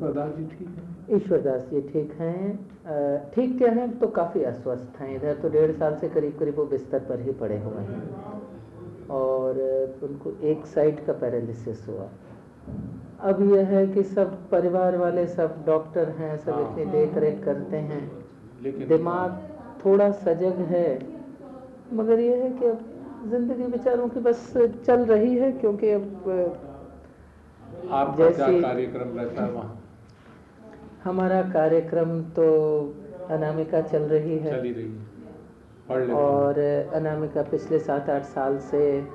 ईश्वर दास जी ठीक है? ईश्वर दास जी ठीक हैं। ठीक क्या हैं तो काफ़ी अस्वस्थ हैं। इधर तो डेढ़ साल से करीब करीब वो बिस्तर पर ही पड़े हुए हैं। और उनको एक साइड का पैरालिसिस हुआ। अब यह है कि सब परिवार वाले सब डॉक्टर हैं सब हाँ। इतनी देख रेख करते हैं। लेकिन दिमाग थोड़ा सजग है। मगर यह है कि अब ज़िंदगी बेचारों की बस चल रही है क्योंकि अब क्या जैसे- कार्यक्रम रहता है वहाँ? हमारा कार्यक्रम तो अनामिका चल रही है। चली रही है। और अनामिका पिछले सात आठ साल से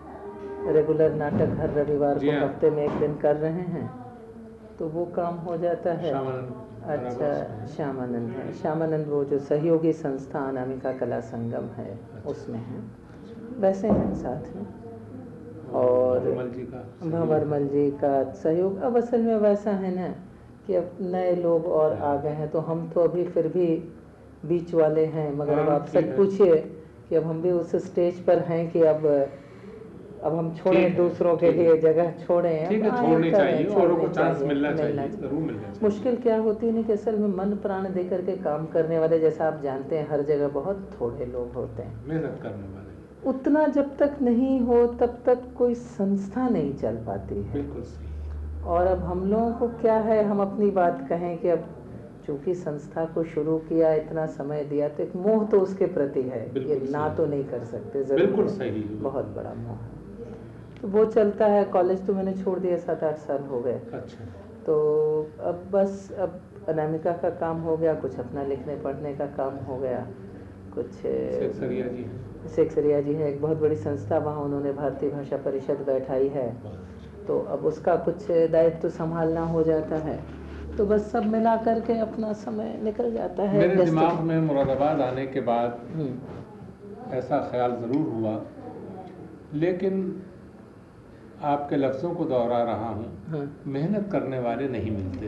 रेगुलर नाटक हर रविवार को हाँ। हफ़्ते में एक दिन कर रहे हैं। तो वो काम हो जाता है। अच्छा श्यामानंद है। श्यामानंद वो जो सहयोगी संस्था अनामिका कला संगम है अच्छा। उसमें है। वैसे हैं साथ में। और भंवरमल जी का भंवरमल जी का सहयोग। अब असल में वैसा है ना। कि अब नए लोग और आ गए हैं तो हम तो अभी फिर भी बीच वाले हैं। मगर अब हाँ, आप सच पूछिए कि अब हम भी उस स्टेज पर हैं कि अब अब हम छोड़ें दूसरों के लिए जगह छोड़ें ठीक है छोड़नी चाहिए और को चांस मिलना चाहिए चाहिए। ज़रूर मिलना चाहिए। मुश्किल क्या होती है ना कि असल में मन प्राण दे करके काम करने वाले जैसा आप जानते हैं हर जगह बहुत थोड़े लोग होते हैं। मेहनत करने वाले। उतना जब तक नहीं हो तब तक कोई संस्था नहीं चल पाती है। बिल्कुल सही। और अब हम लोगों को क्या है? हम अपनी बात कहें कि अब चूँकि संस्था को शुरू किया इतना समय दिया तो एक मोह तो उसके प्रति है ये ना तो नहीं कर सकते ज़रूर बिल्कुल सही। बहुत बड़ा मोह है। तो वो चलता है कॉलेज तो मैंने छोड़ दिया सात आठ साल हो गए। अच्छा। तो अब बस अब अनामिका का काम हो गया कुछ अपना लिखने पढ़ने का काम हो गया कुछ शेख सरिया जी सेक्सरिया जी है एक बहुत बड़ी संस्था वहाँ उन्होंने भारतीय भाषा परिषद बैठाई है। तो अब उसका कुछ दायित्व तो संभालना हो जाता है। तो बस सब मिला करके अपना समय निकल जाता है। मेरे दिमाग में मुरादाबाद आने के बाद ऐसा ख्याल ज़रूर हुआ लेकिन आपके लफ्ज़ों को दोहरा रहा हूँ। हाँ, मेहनत करने वाले नहीं मिलते।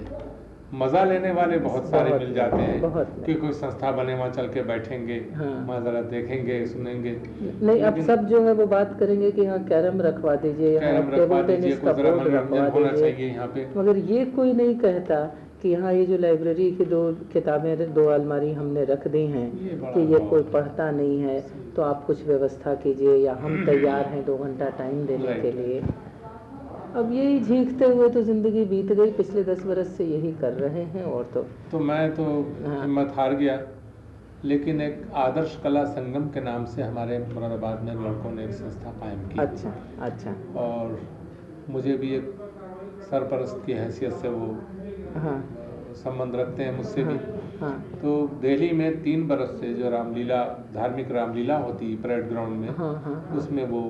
मज़ा लेने वाले बहुत सारे मिल जाते हैं। कि कोई संस्था बने वहाँ चल के बैठेंगे हाँ। वहाँ ज़रा देखेंगे सुनेंगे। नहीं अब सब जो है वो बात करेंगे कि यहाँ कैरम रखवा दीजिए कैरम रखवा दीजिए होना चाहिए यहाँ पे। मगर ये कोई नहीं कहता कि यहाँ ये जो लाइब्रेरी की दो किताबें दो अलमारी हमने रख दी हैं कि ये कोई पढ़ता नहीं है तो आप कुछ व्यवस्था कीजिए या हम तैयार हैं दो घंटा टाइम देने के लिए। अब यही झींकते हुए तो ज़िंदगी बीत गई। पिछले दस बरस से यही कर रहे हैं और तो तो मैं तो हाँ। हिम्मत हार गया। लेकिन एक आदर्श कला संगम के नाम से हमारे मुरादाबाद में लड़कों ने एक संस्था कायम की। अच्छा अच्छा। और मुझे भी एक सरपरस्त की हैसियत से वो हाँ। संबंध रखते हैं मुझसे हाँ, भी हाँ। तो दिल्ली में तीन बरस से जो रामलीला धार्मिक रामलीला होती है परेड ग्राउंड में हाँ हाँ हाँ। उसमें वो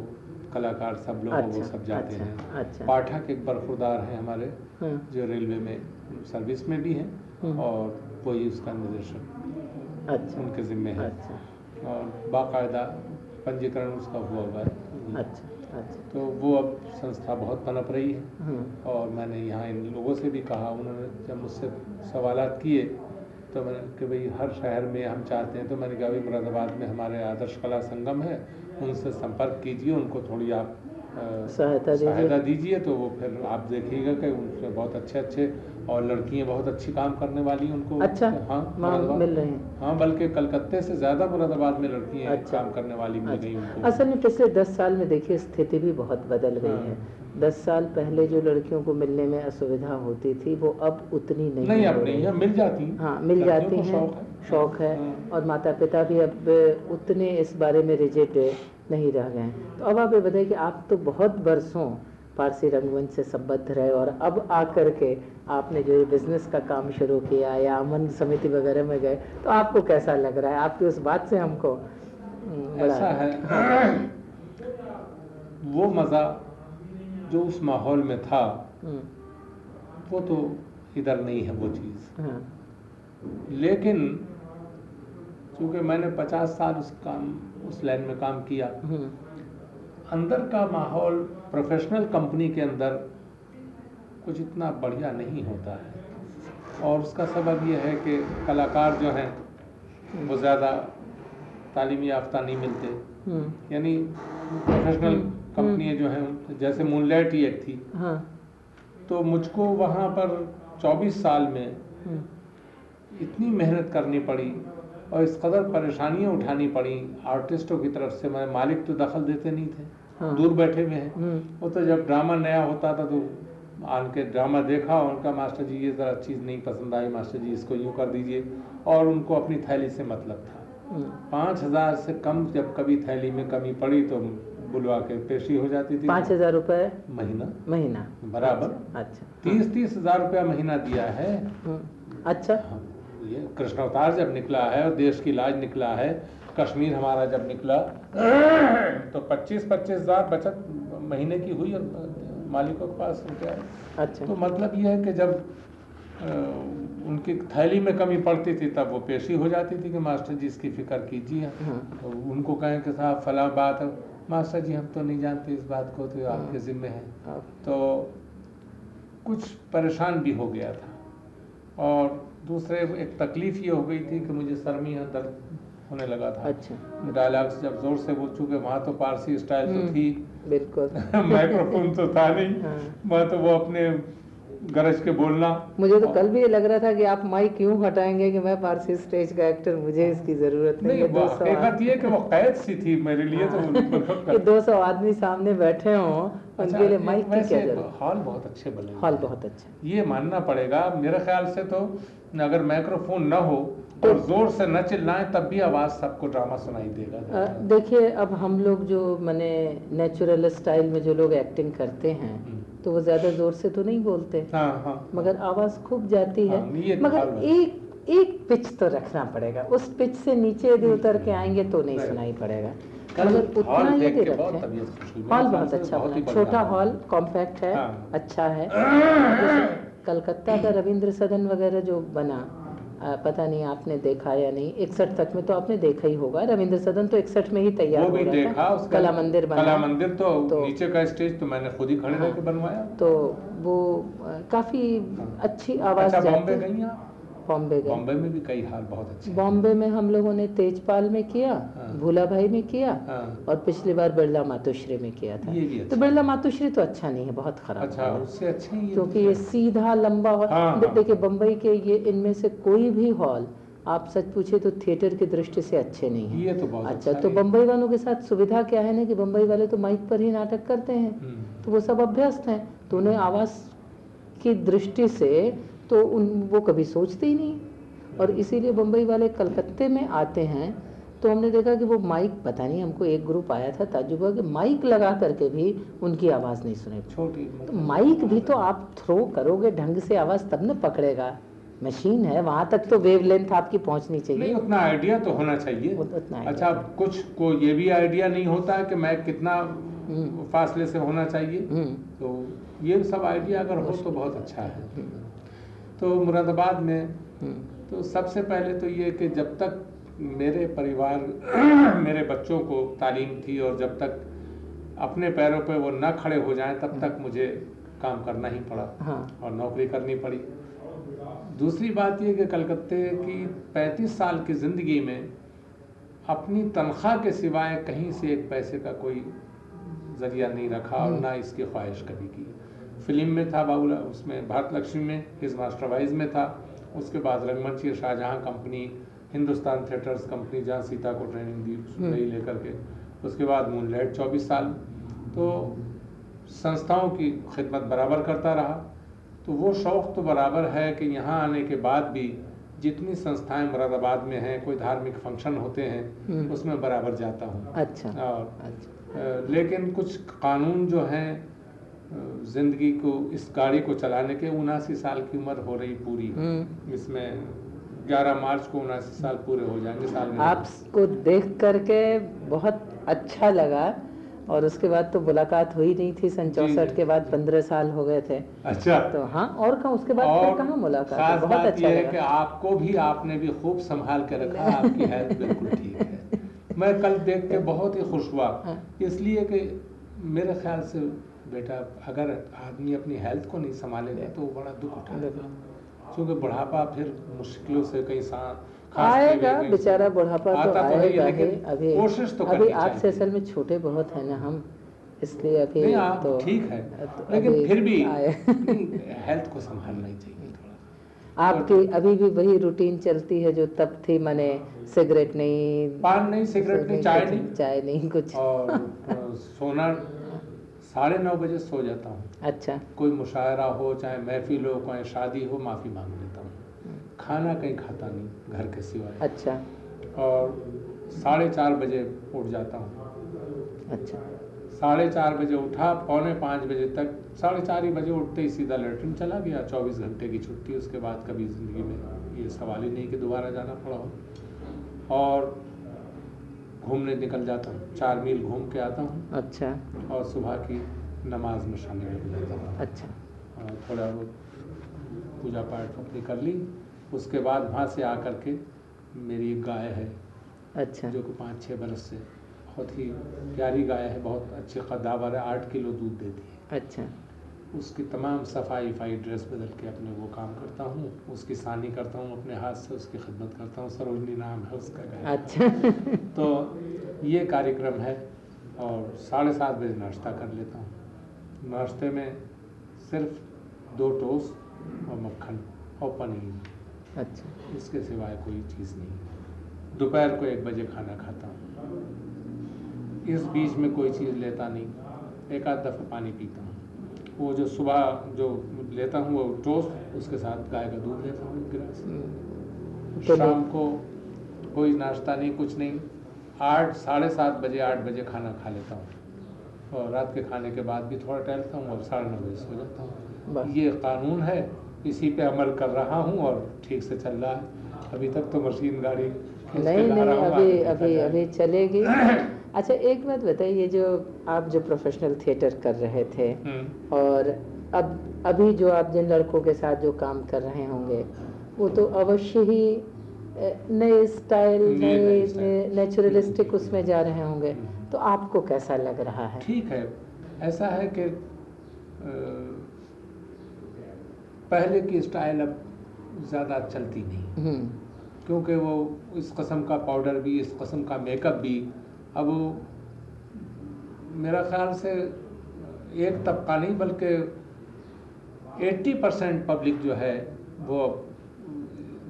कलाकार सब लोग वो अच्छा सब जाते अच्छा हैं। अच्छा। पाठक एक बरखुरदार हैं हमारे हाँ। जो रेलवे में सर्विस में भी हैं हम्म। और वही उसका निर्देशक अच्छा। उनके जिम्मे है। अच्छा। और बाकायदा पंजीकरण उसका हुआ हुआ है। अच्छा अच्छा। तो वो अब संस्था बहुत पनप रही है। हम्म और मैंने यहाँ इन लोगों से भी कहा उन्होंने जब मुझसे सवाल किए तो मैंने कि भाई हर शहर में हम चाहते हैं। तो मैंने कहा भाई मुरादाबाद में हमारे आदर्श कला संगम है उनसे संपर्क कीजिए उनको थोड़ी आप सहायता दीजिए। सहायता दीजिए तो वो फिर आप देखिएगा कि उनसे बहुत अच्छे अच्छे और लड़कियाँ बहुत अच्छी काम करने वाली उनको अच्छा हाँ मिल रही हैं हाँ बल्कि कलकत्ते से ज़्यादा मुरादाबाद में लड़कियाँ अच्छा। काम करने वाली मिल गई अच्छा उनको असल में पिछले दस साल में देखिए स्थिति भी बहुत बदल गई है हाँ। दस साल पहले जो लड़कियों को मिलने में असुविधा होती थी वो अब उतनी नहीं नहीं हो अब नहीं है। मिल जाती हैं। मिल जाती हैं शौक है शौक है हाँ। और माता पिता भी अब उतने इस बारे में रिजिड नहीं रह गए। तो अब आप ये बताइए कि आप तो बहुत बरसों पारसी रंगमंच से संबद्ध रहे और अब आकर के आपने जो ये बिज़नेस का काम शुरू किया या अमन समिति वगैरह में गए तो आपको कैसा लग रहा है आपकी उस बात से हमको हम्म, ऐसा है वो मज़ा जो उस माहौल में था हम्म, वो तो इधर नहीं है वो चीज़। हाँ। लेकिन चूँकि मैंने पचास साल उस काम उस लाइन में काम किया हम्म, अंदर का माहौल प्रोफेशनल कंपनी के अंदर कुछ इतना बढ़िया नहीं होता है। और उसका सबब यह है कि कलाकार जो हैं वो ज़्यादा तालीम याफ्ता नहीं मिलते। हम्म, यानी प्रोफेशनल हम्म, कंपनियाँ जो है जैसे मूनलाइट ही एक थी। हाँ। तो मुझको वहाँ पर 24 साल में हम्म, इतनी मेहनत करनी पड़ी और इस कदर परेशानियाँ उठानी पड़ी। आर्टिस्टों की तरफ़ से मैं मालिक तो दखल देते नहीं थे। हाँ। दूर बैठे हुए हैं। हम्म, वो तो जब ड्रामा नया होता था तो आन के ड्रामा देखा उनका मास्टर जी ये ज़रा चीज़ नहीं पसंद आई मास्टर जी इसको यूँ कर दीजिए। और उनको अपनी थैली से मतलब था। हम्म, पाँच हज़ार से कम जब कभी थैली में कमी पड़ी तो बुलवा के पेशी हो जाती थी। पाँच हज़ार रुपये महीना। महीना। बराबर। अच्छा। तीस तीस हज़ार रुपया महीना दिया है। हम्म, अच्छा। हाँ, ये कृष्ण अवतार जब निकला है और देश की लाज निकला है कश्मीर हमारा जब निकला तो पच्चीस पच्चीस हज़ार बचत महीने की हुई और मालिकों के पास रुपया। अच्छा। तो मतलब ये है कि जब उनकी थैली में कमी पड़ती थी तब वो पेशी हो जाती थी कि मास्टर जी इसकी फ़िक्र कीजिए। हाँ। तो उनको कहें कि साहब फला बात मास्टर जी हम तो नहीं जानते इस बात को तो आपके ज़िम्मे है। तो कुछ परेशान भी हो गया था। और दूसरे एक तकलीफ़ ये हो गई थी कि मुझे सर में यहाँ दर्द होने लगा था। अच्छा। डायलॉग्स जब ज़ोर से बोल चुके वहाँ तो पारसी स्टाइल तो हम्म। थी। बिल्कुल। माइक्रोफोन तो था नहीं। हाँ। वहाँ तो वो अपने गरज के बोलना। मुझे तो कल भी ये लग रहा था कि आप माइक क्यों हटाएँगे कि मैं पारसी स्टेज का एक्टर मुझे इसकी ज़रूरत नहीं नहीं है कि वो कैद सी थी मेरे लिए तो कि दो सौ आदमी सामने बैठे हों लिए माइक की क्या ज़रूरत? हॉल बहुत अच्छे बने हॉल बहुत अच्छा ये मानना पड़ेगा मेरे ख्याल से तो अगर माइक्रोफोन न हो और ज़ोर से न चिल्लाएँ तब भी आवाज़ सबको ड्रामा सुनाई देगा। देखिए अब हम लोग जो मैंने नेचुरल स्टाइल में जो लोग एक्टिंग करते हैं हम्म। तो वो ज़्यादा ज़ोर से तो नहीं बोलते। हाँ हाँ। मगर आवाज़ खूब जाती है। हाँ, तो मगर एक एक पिच तो रखना पड़ेगा। उस पिच से नीचे यदि उतर के आएँगे तो नहीं। सुनाई पड़ेगा। कल उतना हॉल बहुत रखें हॉल अच्छा बना छोटा हॉल कॉम्पैक्ट है हाँ। अच्छा है। कलकत्ता का रविंद्र सदन वगैरह जो बना आ, पता नहीं आपने देखा या नहीं इकसठ तक में तो आपने देखा ही होगा। रविंद्र सदन तो इकसठ में ही तैयार हो रहा देखा था कला मंदिर बना। कला मंदिर तो, तो- नीचे का स्टेज तो मैंने खुद ही खड़े हाँ। होकर बनवाया। तो वो आ, काफ़ी अच्छी आवाज़ अच्छा जाती बॉम्बे गए। बॉम्बे में भी कई हाल बहुत अच्छे बॉम्बे में हम लोगों ने तेजपाल में किया हाँ। भूला भाई में किया हाँ। और पिछली बार बिरला मातोश्री में किया था। ये भी तो अच्छा बिरला मातोश्री तो अच्छा नहीं है बहुत खराब अच्छा उससे अच्छे ही क्योंकि ये सीधा लंबा हॉल हाँ, हाँ। देखिए बम्बई के ये इनमें से कोई भी हॉल आप सच पूछे तो थिएटर की दृष्टि से अच्छे नहीं है। ये तो बहुत अच्छा अच्छा तो बम्बई वालों के साथ सुविधा क्या है ना कि बम्बई वाले तो माइक पर ही नाटक करते हैं। हम्म। तो वो सब अभ्यस्त हैं। तो उन्हें आवाज़ की दृष्टि से तो उन वो कभी सोचते ही नहीं। और इसीलिए बम्बई वाले कलकत्ते में आते हैं तो हमने देखा कि वो माइक पता नहीं हमको एक ग्रुप आया था ताजुबा कि माइक लगा करके भी उनकी आवाज़ नहीं सुने। छोटी तो मतलब माइक भी तो आप थ्रो करोगे ढंग से आवाज़ तब न पकड़ेगा। मशीन है वहाँ तक तो वेव लेंथ आपकी पहुँचनी नहीं चाहिए उतना आइडिया तो होना चाहिए। उत- उतना अच्छा कुछ को ये भी आइडिया नहीं होता है कि मैं कितना हम्म। फासले से होना चाहिए। हम्म, तो ये सब आइडिया अगर हो तो बहुत अच्छा है। तो मुरादाबाद में हम्म, तो सबसे पहले तो ये कि जब तक मेरे परिवार मेरे बच्चों को तालीम थी और जब तक अपने पैरों पे वो ना खड़े हो जाएँ तब तक मुझे काम करना ही पड़ा हाँ। और नौकरी करनी पड़ी। दूसरी बात ये कि कलकत्ते की 35 साल की ज़िंदगी में अपनी तनख्वाह के सिवाय कहीं से एक पैसे का कोई ज़रिया नहीं रखा और ना इसकी ख्वाहिश कभी की। फ़िल्म में था बाबूला उसमें भारत लक्ष्मी में हिज मास्टर वाइज में था। उसके बाद रंगमंची Shahjahan company Hindustan theatres company जहाँ सीता को ट्रेनिंग दी रही लेकर के। उसके बाद मूनलाइट चौबीस साल। तो संस्थाओं की खिदमत बराबर करता रहा। तो वो शौक़ तो बराबर है कि यहाँ आने के बाद भी जितनी संस्थाएँ मुरादाबाद में हैं कोई धार्मिक फ़ंक्शन होते हैं हम्म। उसमें बराबर जाता हूँ। अच्छा। और अच्छा। लेकिन कुछ कानून जो हैं ज़िंदगी को इस गाड़ी को चलाने के उनासी साल की उम्र हो रही पूरी। हम्म। इसमें 11 मार्च को उनासी साल पूरे हो जाएँगे साल में। आपको देख करके बहुत अच्छा लगा और उसके बाद तो मुलाकात हुई नहीं थी सन चौसठ के बाद पंद्रह साल हो गए थे। अच्छा। तो हाँ और कहा उसके बाद फिर कहाँ मुलाकात खास बहुत बात अच्छा है कि आपको भी आपने भी खूब संभाल के रखा आपकी हेल्थ बिल्कुल ठीक है। मैं कल देख के बहुत ही खुश हुआ। हाँ। इसलिए कि मेरे ख्याल से बेटा अगर आदमी अपनी हेल्थ को नहीं संभालेगा तो वो बड़ा दुख उठाएगा क्योंकि बुढ़ापा फिर मुश्किलों से सा आएगा बेचारा बुढ़ापा तो तो आएगा ही। अभी कोशिश तो अभी चाहिए। असल में छोटे बहुत है ना हम इसलिए अभी आप तो ठीक है तो लेकिन फिर भी हेल्थ को संभालना ही चाहिए आपकी अभी भी वही रूटीन चलती है जो तब थी मैंने सिगरेट नहीं पान नहीं सिगरेट नहीं चाय नहीं चाय नहीं कुछ। और सोना साढ़े नौ बजे सो जाता हूँ। अच्छा। कोई मुशायरा हो चाहे महफिल हो चाहे शादी हो माफ़ी मांग लेता हूँ। खाना कहीं खाता नहीं घर के सिवाय। अच्छा। और साढ़े चार बजे उठ जाता हूँ। अच्छा। साढ़े चार बजे उठा पौने पाँच बजे तक साढ़े चार ही बजे उठते ही सीधा लेटरिन चला गया। चौबीस घंटे की छुट्टी उसके बाद कभी ज़िंदगी में ये सवाल ही नहीं कि दोबारा जाना पड़ा हो। और घूमने निकल जाता हूँ। चार मील घूम के आता हूँ। अच्छा। और सुबह की नमाज़ में शामिल हो जाता हूँ। अच्छा। और थोड़ा बहुत पूजा पाठ अपनी कर ली। उसके बाद वहाँ से आकर के मेरी एक गाय है अच्छा। जो कि पाँच छः बरस से बहुत ही प्यारी गाय है बहुत अच्छी कद्दावर है आठ किलो दूध देती है। अच्छा। उसकी तमाम सफ़ाई फाई ड्रेस बदल के अपने वो काम करता हूँ उसकी सानी करता हूँ अपने हाथ से उसकी खिदमत करता हूँ सरोजनी नाम है उसका अच्छा। तो ये कार्यक्रम है और साढ़े सात बजे नाश्ता कर लेता हूँ। नाश्ते में सिर्फ़ दो टोस्ट और मक्खन और पनीर। अच्छा। इसके सिवाय कोई चीज़ नहीं दोपहर को एक बजे खाना खाता हूँ। इस बीच में कोई चीज़ लेता नहीं। एक आध दफ़ा पानी पीता हूँ। वो जो सुबह जो लेता हूँ वो टोस्ट उसके साथ गाय का दूध लेता हूँ एक गिलास। तो शाम को कोई नाश्ता नहीं कुछ नहीं। आठ साढ़े सात बजे आठ बजे खाना खा लेता हूँ। और रात के खाने के बाद भी थोड़ा टहलता हूँ और साढ़े नौ बजे सो जाता हूँ। ये कानून है इसी पे अमल कर रहा हूँ और ठीक से चल रहा है। अभी तक तो मशीन गाड़ी नहीं नहीं अभी अभी अभी चलेगी। अच्छा एक बात बताइए जो आप जो प्रोफेशनल थिएटर कर रहे थे हम्म, और अब अभी जो आप जिन लड़कों के साथ जो काम कर रहे होंगे वो तो अवश्य ही नए स्टाइल नए नेचुरलिस्टिक उसमें जा रहे होंगे हम्म। तो आपको कैसा लग रहा है? ठीक है। ऐसा है कि पहले की स्टाइल अब ज़्यादा चलती नहीं। हम्म। क्योंकि वो इस कस्म का पाउडर भी इस कस्म का मेकअप भी। अब मेरा ख्याल से एक तबका नहीं बल्कि 80 परसेंट पब्लिक जो है वो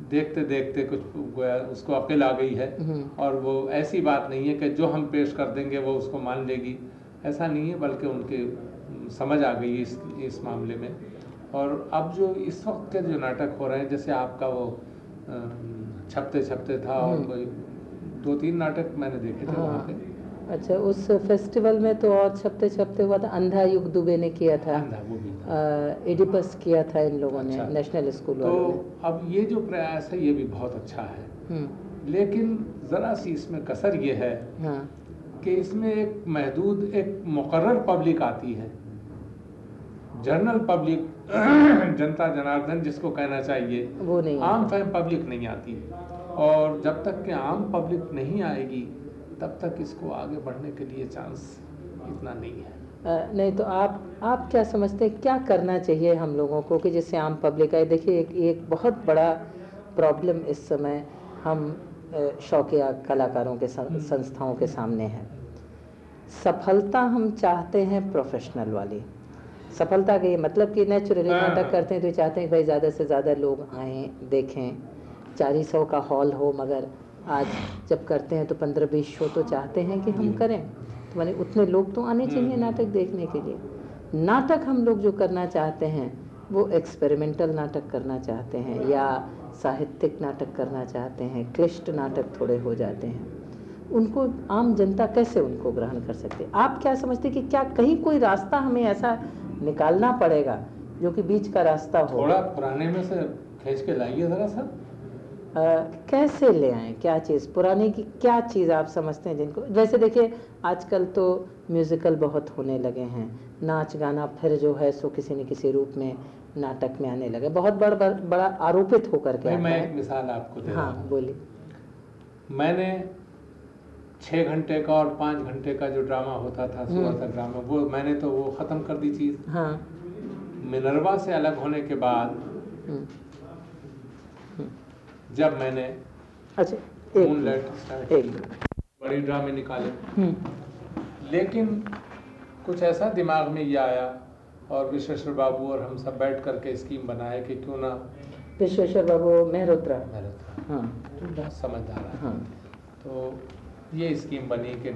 देखते देखते कुछ उसको अकेल आ गई है। हम्म। और वो ऐसी बात नहीं है कि जो हम पेश कर देंगे वो उसको मान लेगी। ऐसा नहीं है बल्कि उनके समझ आ गई इस इस मामले में। और अब जो इस वक्त के जो नाटक हो रहे हैं जैसे आपका वो छपते छपते था और हम्म। कोई दो तीन नाटक मैंने देखे थे वहाँ हाँ। पे अच्छा उस फेस्टिवल में तो और छपते छपते हुआ था। अंधा युग दुबे ने किया था। एडिपस किया था इन लोगों ने अच्छा। नेशनल स्कूल तो अब ये जो प्रयास है ये भी बहुत अच्छा है। हम्म। लेकिन ज़रा सी इसमें कसर ये है हाँ। कि इसमें एक महदूद एक मुकर्रर पब्लिक आती है। जनरल पब्लिक जनता जनार्दन जिसको कहना चाहिए वो नहीं आम फैम पब्लिक नहीं आती और जब तक कि आम पब्लिक नहीं आएगी तब तक इसको आगे बढ़ने के लिए चांस इतना नहीं है। अ, नहीं तो आप आप क्या समझते हैं क्या करना चाहिए हम लोगों को कि जैसे आम पब्लिक आए? देखिए एक एक बहुत बड़ा प्रॉब्लम इस समय हम शौकिया कलाकारों के संस्थाओं के सामने है। सफलता हम चाहते हैं प्रोफेशनल वाली। सफलता का ये मतलब कि नेचुरली नाटक हाँ। करते हैं तो चाहते हैं भाई ज़्यादा से ज़्यादा लोग आएँ देखें। चार सौ का हॉल हो मगर आज जब करते हैं तो पंद्रह बीस शो तो चाहते हैं कि हम करें। तो मैंने उतने लोग तो आने चाहिए हम्म। नाटक देखने के लिए। नाटक हम लोग जो करना चाहते हैं वो एक्सपेरिमेंटल नाटक करना चाहते हैं या साहित्यिक नाटक करना चाहते हैं क्लिष्ट नाटक थोड़े हो जाते हैं। उनको आम जनता कैसे उनको ग्रहण कर सकते आप क्या समझते हैं कि क्या कहीं कोई रास्ता हमें ऐसा निकालना पड़ेगा जो कि बीच का रास्ता हो। थोड़ा पुराने में से खींच के लाइए ज़रा सा। अ, कैसे ले आएँ? क्या चीज़? पुराने की क्या चीज़ आप समझते हैं जिनको? वैसे देखिए आजकल तो म्यूज़िकल बहुत होने लगे हैं। नाच गाना फिर जो है सो किसी न किसी रूप में नाटक में आने लगे। बहुत बड़, बड़, बड़ा आरोपित होकर के मैं एक मिसाल आपको दे हाँ हूँ। बोलिए। मैंने छः घंटे का और पाँच घंटे का जो ड्रामा होता था सुबह हम्म। तक ड्रामा वो मैंने तो वो ख़त्म कर दी चीज़। हाँ। मिनरवा से अलग होने के बाद हम्म, जब मैंने अच्छा एक एक बड़ी ड्रामे निकाले। हम्म, लेकिन कुछ ऐसा दिमाग में ये आया और विश्वेश्वर बाबू और हम सब बैठ करके स्कीम बनाए कि क्यों ना विश्वेश्वर बाबू मेहरोत्रा। मेहरोत्रा। हाँ। तो बहुत समझदार है। हाँ। तो ये स्कीम बनी कि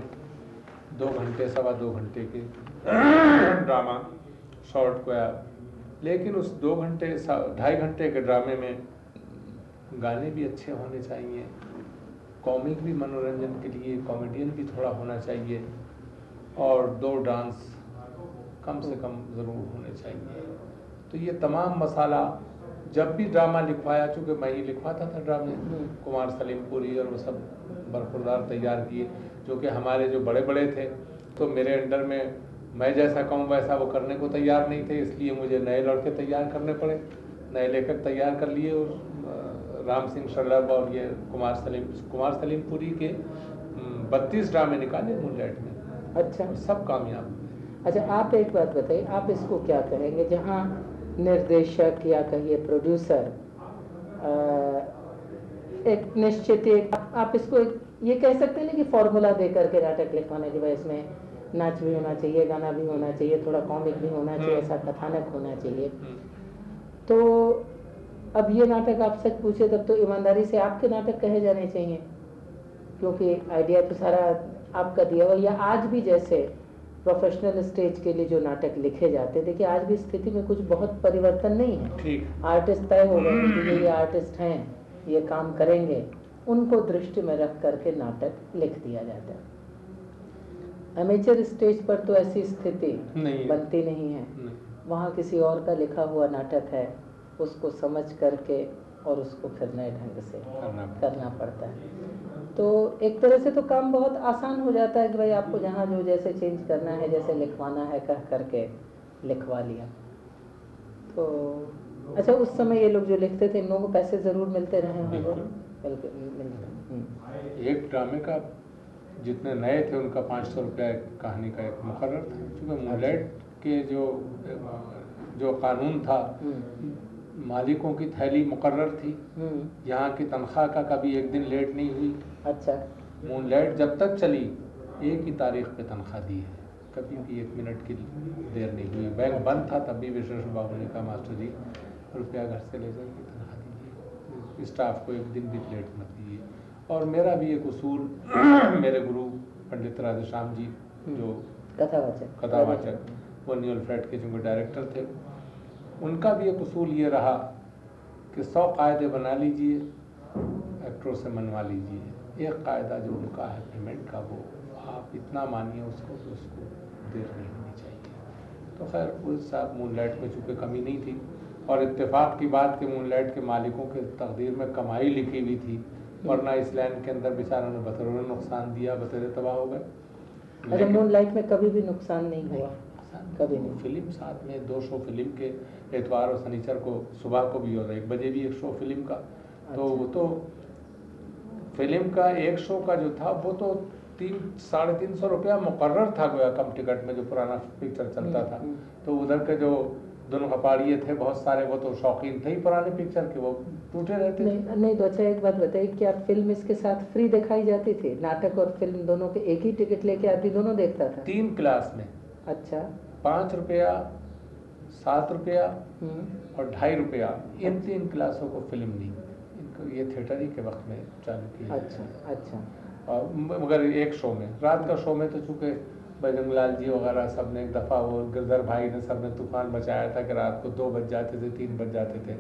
दो घंटे, सवा दो घंटे के ड्रामा, शॉर्ट को लेकिन उस दो घंटे ढाई घंटे के ड्रामे में गाने भी अच्छे होने चाहिए, कॉमिक भी मनोरंजन के लिए, कॉमेडियन भी थोड़ा होना चाहिए, और दो डांस कम से कम ज़रूर होने चाहिए। तो ये तमाम मसाला जब भी ड्रामा लिखवाया चूँकि मैं ही लिखवाता था ड्रामे। कुमार सलीमपुरी और वो सब बरखुरदार तैयार किए जो कि हमारे जो बड़े बड़े थे तो मेरे अंडर में मैं जैसा कहूँ वैसा वो करने को तैयार नहीं थे इसलिए मुझे नए लड़के तैयार करने पड़े नए लेखक तैयार कर लिए और राम सिंह शर्लभ और ये कुमार सलीम कुमार सलीमपुरी के बत्तीस ड्रामे निकाले मूनलाइट में। अच्छा। सब कामयाब। अच्छा आप एक बात बताइए आप इसको क्या कहेंगे? जहाँ निर्देशक या कहिए प्रोड्यूसर एक निश्चित एक आप इसको एक ये कह सकते हैं ना कि फॉर्मूला दे करके नाटक लिखवाने के बाद इसमें नाच भी होना चाहिए गाना भी होना चाहिए थोड़ा कॉमिक भी होना चाहिए हम्म। ऐसा कथानक होना चाहिए हम्म। तो अब ये नाटक आप सच पूछे तब तो ईमानदारी से आपके नाटक कहे जाने चाहिए क्योंकि आइडिया तो सारा आपका दिया हुआ या आज भी जैसे प्रोफेशनल स्टेज के लिए जो नाटक लिखे जाते हैं देखिए आज भी स्थिति में कुछ बहुत परिवर्तन नहीं है। ठीक। आर्टिस्ट तय हो गए कि ये आर्टिस्ट हैं ये काम करेंगे उनको दृष्टि में रख करके नाटक लिख दिया जाता है। अमेचर स्टेज पर तो ऐसी स्थिति नहीं बनती नहीं है। नहीं। वहाँ किसी और का लिखा हुआ नाटक है उसको समझ करके और उसको फिर नए ढंग से करना पड़ता है। तो एक तरह से तो काम बहुत आसान हो जाता है कि भाई आपको जहाँ जो जैसे चेंज करना है जैसे लिखवाना है कह करके लिखवा लिया। तो अच्छा उस समय ये लोग जो लिखते थे इन लोगों को पैसे ज़रूर मिलते रहे होंगे। हम्म, एक ड्रामे का जितने नए थे उनका पाँच सौ रुपया कहानी का एक मुकर्र था। क्योंकि मूनलाइट के जो जो कानून था हम्म, मालिकों की थैली मुकर्र थी। हम्म, यहाँ की तनख्वाह का कभी एक दिन लेट नहीं हुई। अच्छा। मूनलाइट जब तक चली एक ही तारीख पे तनख्वाह दी है। कभी भी एक मिनट की देर नहीं हुई। बैंक बंद था तब भी विश्वेश्वर बाबू ने कहा मास्टर जी रुपया घर से ले जाकर तनख्वाह दीजिए स्टाफ को एक दिन भी लेट मत दीजिए और मेरा भी एक उसूल मेरे गुरु पंडित राधेश्याम जी जो कथावाचक। कथावाचक वो न्यूल फ्लैट के जो डायरेक्टर थे उनका भी एक उसूल ये रहा कि सौ कायदे बना लीजिए एक्टरों से मनवा लीजिए। एक कायदा जो उनका है पेमेंट का वो आप इतना मानिए उसको कि उसको देर नहीं होनी चाहिए। तो खैर उस साहब मूनलाइट में चूँकि कमी नहीं थी और इत्तेफाक की बात कि मूनलाइट के मालिकों के तकदीर में कमाई लिखी हुई थी वरना इस लैंड के अंदर बेचारों ने बतौर नुकसान दिया बतेरे तबाह हो गए। अच्छा लेकिन- मून लाइट में कभी भी नुकसान नहीं हुआ। कभी नहीं फ़िल्म साथ में दो शो फ़िल्म के एतवार और शनिचर को सुबह को भी और एक बजे भी एक शो फ़िल्म का। तो अच्छा। वो तो फ़िल्म का एक शो का जो था वो तो तीन साढ़े तीन सौ रुपया मुकर्र था गोया कम टिकट में जो पुराना पिक्चर चलता हम्म, था। हम्म। तो उधर के जो दोनों कपाड़िए थे बहुत सारे वो तो शौकीन थे ही पुराने पिक्चर के वो टूटे रहते थे। नहीं नहीं तो अच्छा एक बात बताइए क्या फ़िल्म इसके साथ फ्री दिखाई जाती थी? नाटक और फ़िल्म दोनों के एक ही टिकट लेके आदमी दोनों देखता था? तीन क्लास में। अच्छा। पाँच रुपया सात रुपया हम्म, और ढाई रुपया इन तीन क्लासों को फ़िल्म दी इनको ये थिएटर ही के वक्त में चालू किया अच्छा अच्छा। और मगर एक शो में रात का शो में तो चूँकि बजरंग लाल जी वगैरह सबने एक दफ़ा वो गिरधर भाई ने सबने तूफ़ान बचाया था कि रात को दो बज जाते थे तीन बज जाते थे।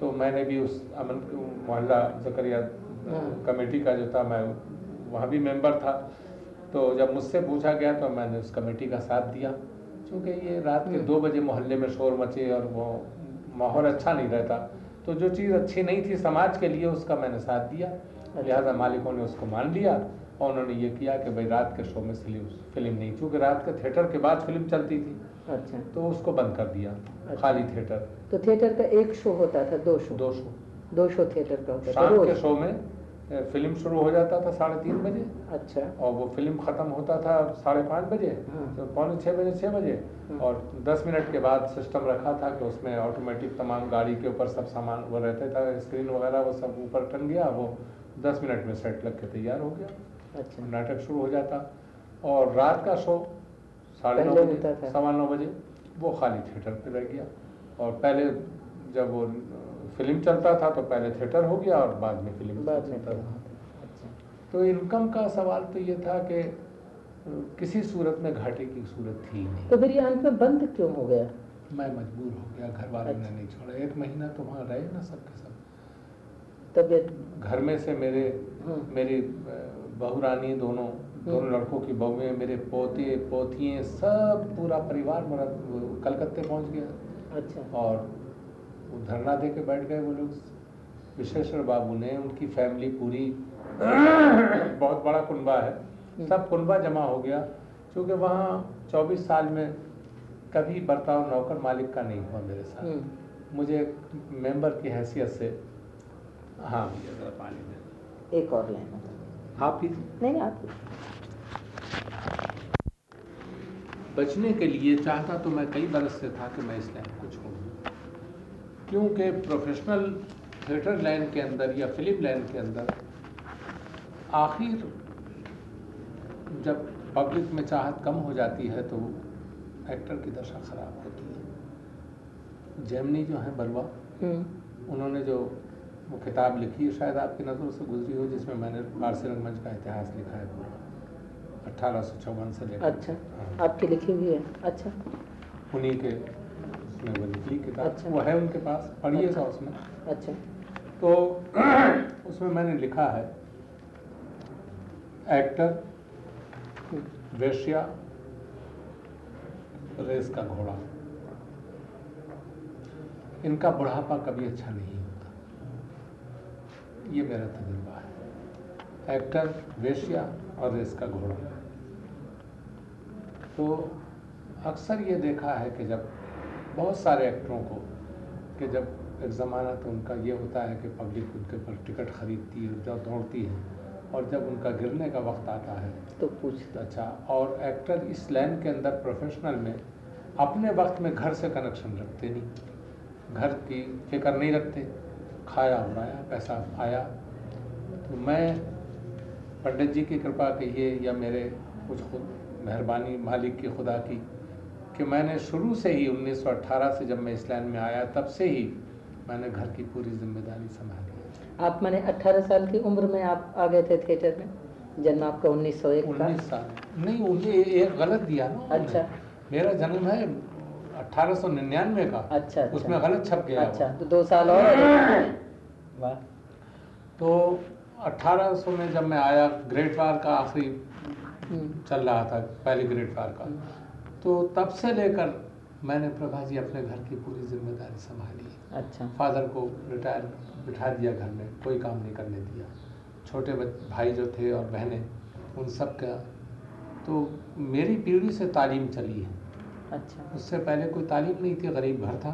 तो मैंने भी उस अमन मोहल्ला जकरिया हाँ। कमेटी का जो था मैं वहाँ भी मेंबर था। तो जब मुझसे पूछा गया तो मैंने उस कमेटी का साथ दिया। क्योंकि ये रात के हम्म। दो बजे मोहल्ले में शोर मचे और वो माहौल अच्छा नहीं रहता। तो जो चीज़ अच्छी नहीं थी समाज के लिए उसका मैंने साथ दिया। लिहाजा मालिकों ने उसको मान लिया और उन्होंने ये किया कि भाई रात के शो में फ़िल्म फ़िल्म नहीं चूँकि रात के थिएटर के बाद फ़िल्म चलती थी। अच्छा। तो उसको बंद कर दिया अच्छा। खाली थिएटर। तो थिएटर का एक शो होता था दो शो? दो शो। दो शो थिएटर का होता था शाम के शो में फ़िल्म शुरू हो जाता था साढ़े तीन बजे। अच्छा। और वो फ़िल्म ख़त्म होता था साढ़े पाँच बजे। हाँ। तो पौने छः बजे छः बजे। हाँ। और दस मिनट के बाद सिस्टम रखा था कि उसमें ऑटोमेटिक तमाम गाड़ी के ऊपर सब सामान वो रहता था स्क्रीन वगैरह वो सब ऊपर टन गया वो दस मिनट में सेट लग के तैयार हो गया। अच्छा। नाटक शुरू हो जाता। और रात का शो साढ़े नौ बजे सवा नौ बजे वो खाली थिएटर पर रह गया। और पहले जब वो फ़िल्म चलता था तो पहले थिएटर हो गया और बाद में फ़िल्म बाद में अच्छा। तो इनकम का सवाल तो ये था कि किसी सूरत में घाटे की सूरत थी नहीं। तो फिर ये अंत में बंद क्यों हो गया? मैं मजबूर हो गया घर वालों ने अच्छा। नहीं छोड़ा। एक महीना तो वहाँ रहे ना सबके सब। तबीयत घर में से मेरे हाँ मेरी अ, बहू रानी दोनों दोनों लड़कों की बहुएँ मेरे पोते पोतियाँ सब पूरा परिवार मेरा कलकत्ते पहुँच गया। अच्छा। और वो धरना दे के बैठ गए वो लोग। विश्वेश्वर बाबू ने उनकी फैमिली पूरी बहुत बड़ा कुनबा है। सब कुनबा जमा हो गया क्योंकि वहाँ 24 साल में कभी बर्ताव नौकर मालिक का नहीं हुआ मेरे साथ। हम्म, मुझे एक मेंबर की हैसियत से हाँ। पानी दे एक और लाइन आप ही नहीं नहीं आप बचने के लिए चाहता तो मैं कई बरस से था कि मैं इस लाइन को छोड़ूं। क्योंकि प्रोफेशनल थिएटर लाइन के अंदर या फ़िल्म लाइन के अंदर आखिर जब पब्लिक में चाहत कम हो जाती है तो एक्टर की दशा खराब होती है। जेमनी जो है बलवा हम्म, उन्होंने जो वो किताब लिखी है शायद आपकी नज़रों से गुजरी हो जिसमें मैंने पारसी रंगमंच का इतिहास लिखा है पूरा अट्ठारह सौ चौवन से लेकर। अच्छा हाँ। आपकी लिखी हुई है अच्छा। उन्हीं के उसमें वो निकली किताब अच्छा। वो है उनके पास पढ़िए अच्छा। उसमें। अच्छा। तो उसमें मैंने लिखा है एक्टर वेश्या रेस का घोड़ा। इनका बुढ़ापा कभी अच्छा नहीं होता। ये मेरा तजुर्बा है। एक्टर वेश्या और रेस का घोड़ा। तो अक्सर ये देखा है कि जब बहुत सारे एक्टरों को कि जब एक ज़माना तो उनका ये होता है कि पब्लिक उनके पर टिकट खरीदती है जब दौड़ती है और जब उनका गिरने का वक्त आता है तो पूछ अच्छा और एक्टर इस लाइन के अंदर प्रोफेशनल में अपने वक्त में घर से कनेक्शन रखते नहीं घर की फ़िक्र नहीं रखते खाया उड़ाया पैसा आया। तो मैं पंडित जी की कृपा कहिए या मेरे कुछ खुद मेहरबानी मालिक की खुदा की कि मैंने शुरू से ही 1918 से जब मैं इस लाइन में आया तब से ही मैंने घर की पूरी ज़िम्मेदारी संभाली आप मैंने 18 साल की उम्र में आप आ गए थे थिएटर में? जन्म आपका 1901 का। उन्नीस साल। नहीं उन्हें एक गलत दिया ना अच्छा। मेरा जन्म है 1899 का। अच्छा अच्छा। उसमें गलत छप गया अच्छा। तो दो साल और वाह। तो 1800 में जब मैं आया ग्रेट वार का आखिरी हम्म, चल रहा था पहले ग्रेट वार का। तो तब से लेकर मैंने प्रभा जी अपने घर की पूरी ज़िम्मेदारी संभाली। अच्छा। फादर को रिटायर बिठा दिया घर में कोई काम नहीं करने दिया। छोटे भाई जो थे और बहनें उन सब का तो मेरी पीढ़ी से तालीम चली है। अच्छा। उससे पहले कोई तालीम नहीं थी गरीब घर था।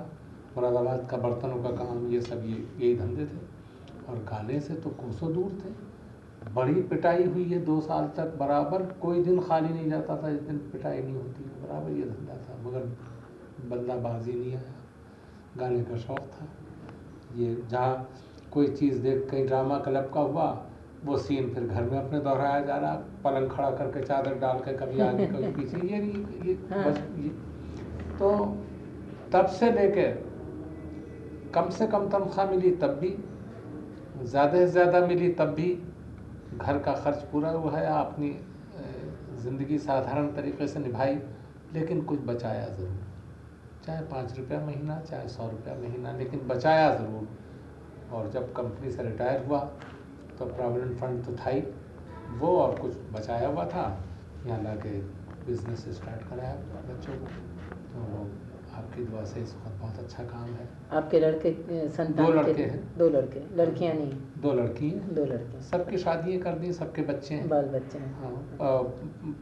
मुरादाबाद का बर्तनों का काम ये सब ये यही धंधे थे। और गाने से तो कोसों दूर थे। बड़ी पिटाई हुई है दो साल तक बराबर कोई दिन खाली नहीं जाता था जिस दिन पिटाई नहीं होती बराबर ये धंधा था मगर बल्लाबाजी नहीं आया गाने का शौक था ये जहाँ कोई चीज़ देख कहीं ड्रामा क्लब का हुआ वो सीन फिर घर में अपने दोहराया जा रहा पलंग खड़ा करके चादर डाल के कभी आगे कभी पीछे ये नहीं ये हाँ। बस ये तो तब से लेके कम से कम तनख्वाह मिली तब भी ज़्यादा से ज़्यादा मिली तब भी घर का खर्च पूरा हुआ है अपनी ज़िंदगी साधारण तरीके से निभाई, लेकिन कुछ बचाया ज़रूर। चाहे पाँच रुपया महीना, चाहे सौ रुपया महीना, लेकिन बचाया ज़रूर। और जब कंपनी से रिटायर हुआ तो प्रोविडेंट फंड तो था ही। वो और कुछ बचाया हुआ था। यहाँ ला के बिज़नेस स्टार्ट कराया बच्चों को। तो आपकी दुआ से इस वक्त बहुत अच्छा काम है। आपके लड़के संतान दो लड़के हैं। दो लड़के। लड़कियाँ नहीं। दो लड़की हैं। दो लड़के। सबकी शादियाँ कर दी सबके बच्चे हैं। बाल बच्चे हैं। हाँ,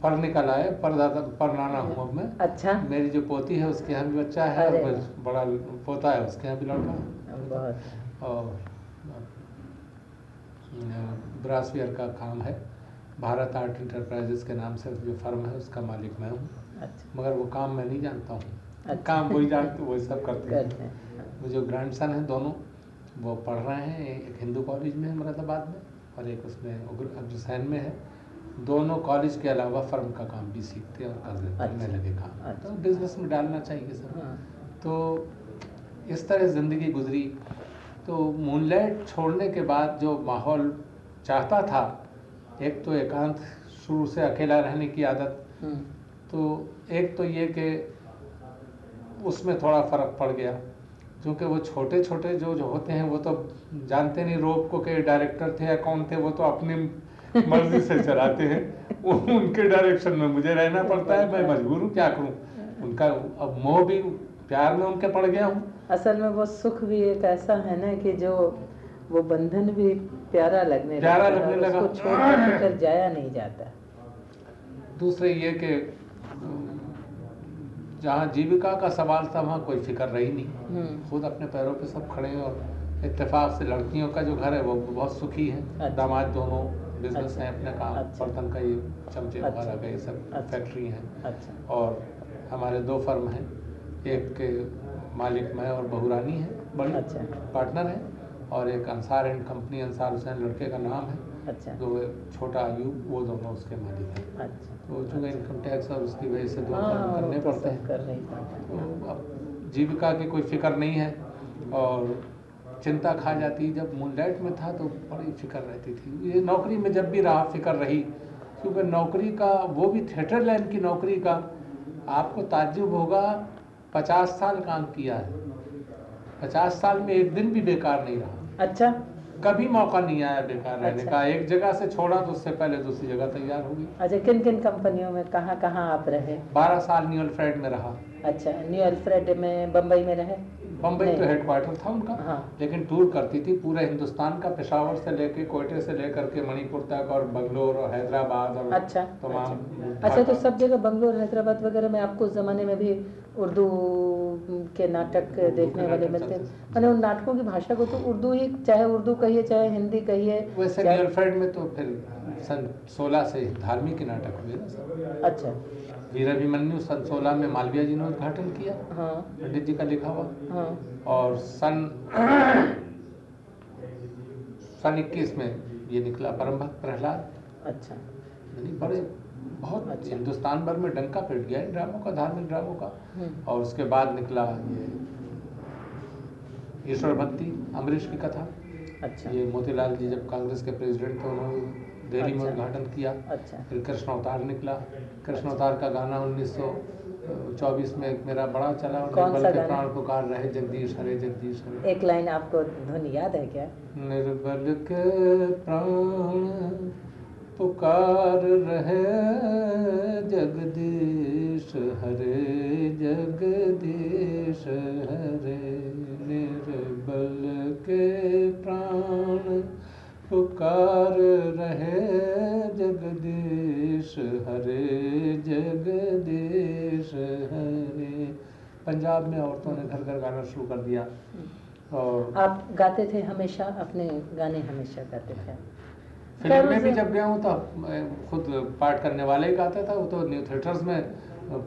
पर निकल आए परदादा पर नाना हूँ अब मैं। अच्छा। मेरी जो पोती है उसके यहाँ भी बच्चा है और बड़ा पोता है उसके यहाँ भी लड़का है। और ब्रासवियर का काम है। भारत आर्ट इंटरप्राइजेस के नाम से जो फर्म है उसका मालिक मैं हूँ। अच्छा। मगर वो काम मैं नहीं जानता हूँ। काम वही जानते वही सब करते हैं। हैं। वो जो ग्रैंड सन है दोनों वो पढ़ रहे हैं एक हिंदू कॉलेज में है मुरादाबाद में और एक उसमें अग्रसैन में है। दोनों कॉलेज के अलावा फर्म का काम भी सीखते हैं और करने करने अच्छा। लगे काम। अच्छा। तो बिज़नेस में डालना चाहिए सर हाँ। तो इस तरह ज़िंदगी गुजरी। तो मूनलाइट छोड़ने के बाद जो माहौल चाहता था एक तो एकांत शुरू से अकेला रहने की आदत। हम्म, तो एक तो ये कि उसमें थोड़ा फ़र्क पड़ गया। क्योंकि वो छोटे छोटे जो जो होते हैं वो तो जानते नहीं रोब को के डायरेक्टर थे या कौन थे वो तो अपनी मर्ज़ी से चलाते हैं। उनके डायरेक्शन में मुझे रहना पड़ता है मैं मजबूर हूँ क्या करूँ? उनका अब मोह भी प्यार में उनके पड़ गया हूँ। असल में वो सुख भी एक ऐसा है ना कि जो वो बंधन भी प्यारा लगने प्यारा लगने लगा। छोड़ के फिर जाया नहीं जाता। दूसरे ये कि जहाँ जीविका का सवाल था वहाँ कोई फ़िक्र रही नहीं हम्म, खुद अपने पैरों पे सब खड़े हैं और इत्तेफाक से लड़कियों का जो घर है वो बहुत सुखी है अच्छा। दामाद दोनों बिज़नेस अच्छा। हैं अपने काम अच्छा। बर्तन का ये चमचे अच्छा। वगैरह का ये सब अच्छा। फैक्ट्री हैं अच्छा और हमारे दो फर्म हैं एक के मालिक मैं और बहुरानी है बड़ी अच्छा पार्टनर है और एक अंसार एंड कंपनी अंसार हुसैन लड़के का नाम है अच्छा। जो छोटा अयूब वो दोनों उसके मालिक हैं। अच्छा। तो चूँकि इनकम टैक्स और उसकी वजह से दो हाँ, वो करने तो पड़ते हैं। तो अब जीविका की कोई फ़िक्र नहीं है और चिंता खा जाती जब मूनलाइट में था तो बड़ी फ़िक्र रहती थी। ये नौकरी में जब भी रहा फ़िक्र रही क्योंकि नौकरी का वो भी थिएटर लाइन की नौकरी का आपको ताज्जुब होगा पचास साल काम किया है। पचास साल में एक दिन भी बेकार नहीं रहा। अच्छा। कभी मौका नहीं आया बेकार रहने अच्छा। का। एक जगह से छोड़ा तो उससे पहले दूसरी जगह तैयार होगी। अच्छा किन किन कंपनियों में कहाँ कहाँ आप रहे? बारह साल न्यू फ्रेड में रहा। अच्छा न्यू अल्फ्रेड में बम्बई में रहे? बम्बई तो। हेडक्वार्टर था उनका हाँ। लेकिन टूर करती थी पूरे हिंदुस्तान का पेशावर से लेके कोयटे से लेकर के मणिपुर तक और बंगलोर और हैदराबाद और अच्छा तमाम अच्छा। अच्छा तो सब जगह बंगलोर हैदराबाद वगैरह में आपको उस जमाने में भी उर्दू के नाटक देखने वाले मिलते। थे। मैंने उन नाटकों की भाषा को तो उर्दू ही चाहे उर्दू कहिए चाहे हिंदी कहिए वैसे चाहे- न्यूअल फ्रेड में तो फिर सन 16 से धार्मिक नाटक हुए अच्छा। वीर अभिमन्यु सन 16 में मालवीय जी ने उद्घाटन किया। हाँ। पंडित जी का लिखा हुआ हाँ। और सन सन 21 में ये निकला परम भक्त प्रहलाद। अच्छा। यानी बड़े बहुत अच्छा। हिंदुस्तान भर में डंका पिट गया इन ड्रामों का धार्मिक ड्रामों का। हम्म, और उसके बाद निकला ये ईश्वर भक्ति अमरीश की कथा। अच्छा। ये मोतीलाल जी जब कांग्रेस के प्रेसिडेंट थे उन्होंने दिल्ली में अच्छा। उद्घाटन किया अच्छा फिर कृष्ण अवतार निकला कृष्ण अवतार का गाना 1924 में एक मेरा बड़ा चला कौन सा गाना? प्राण पुकार रहे जगदीश हरे जगदीश हरे एक लाइन आपको धुन याद है क्या निर्बल के प्राण पुकार रहे जगदीश हरे जगदीश पंजाब में औरतों ने घर घर गाना शुरू कर दिया और आप गाते थे हमेशा अपने गाने हमेशा गाते थे? फ़िल्म में भी जब गया हूँ तो खुद पार्ट करने वाले ही गाता था वो तो न्यू थिएटर्स में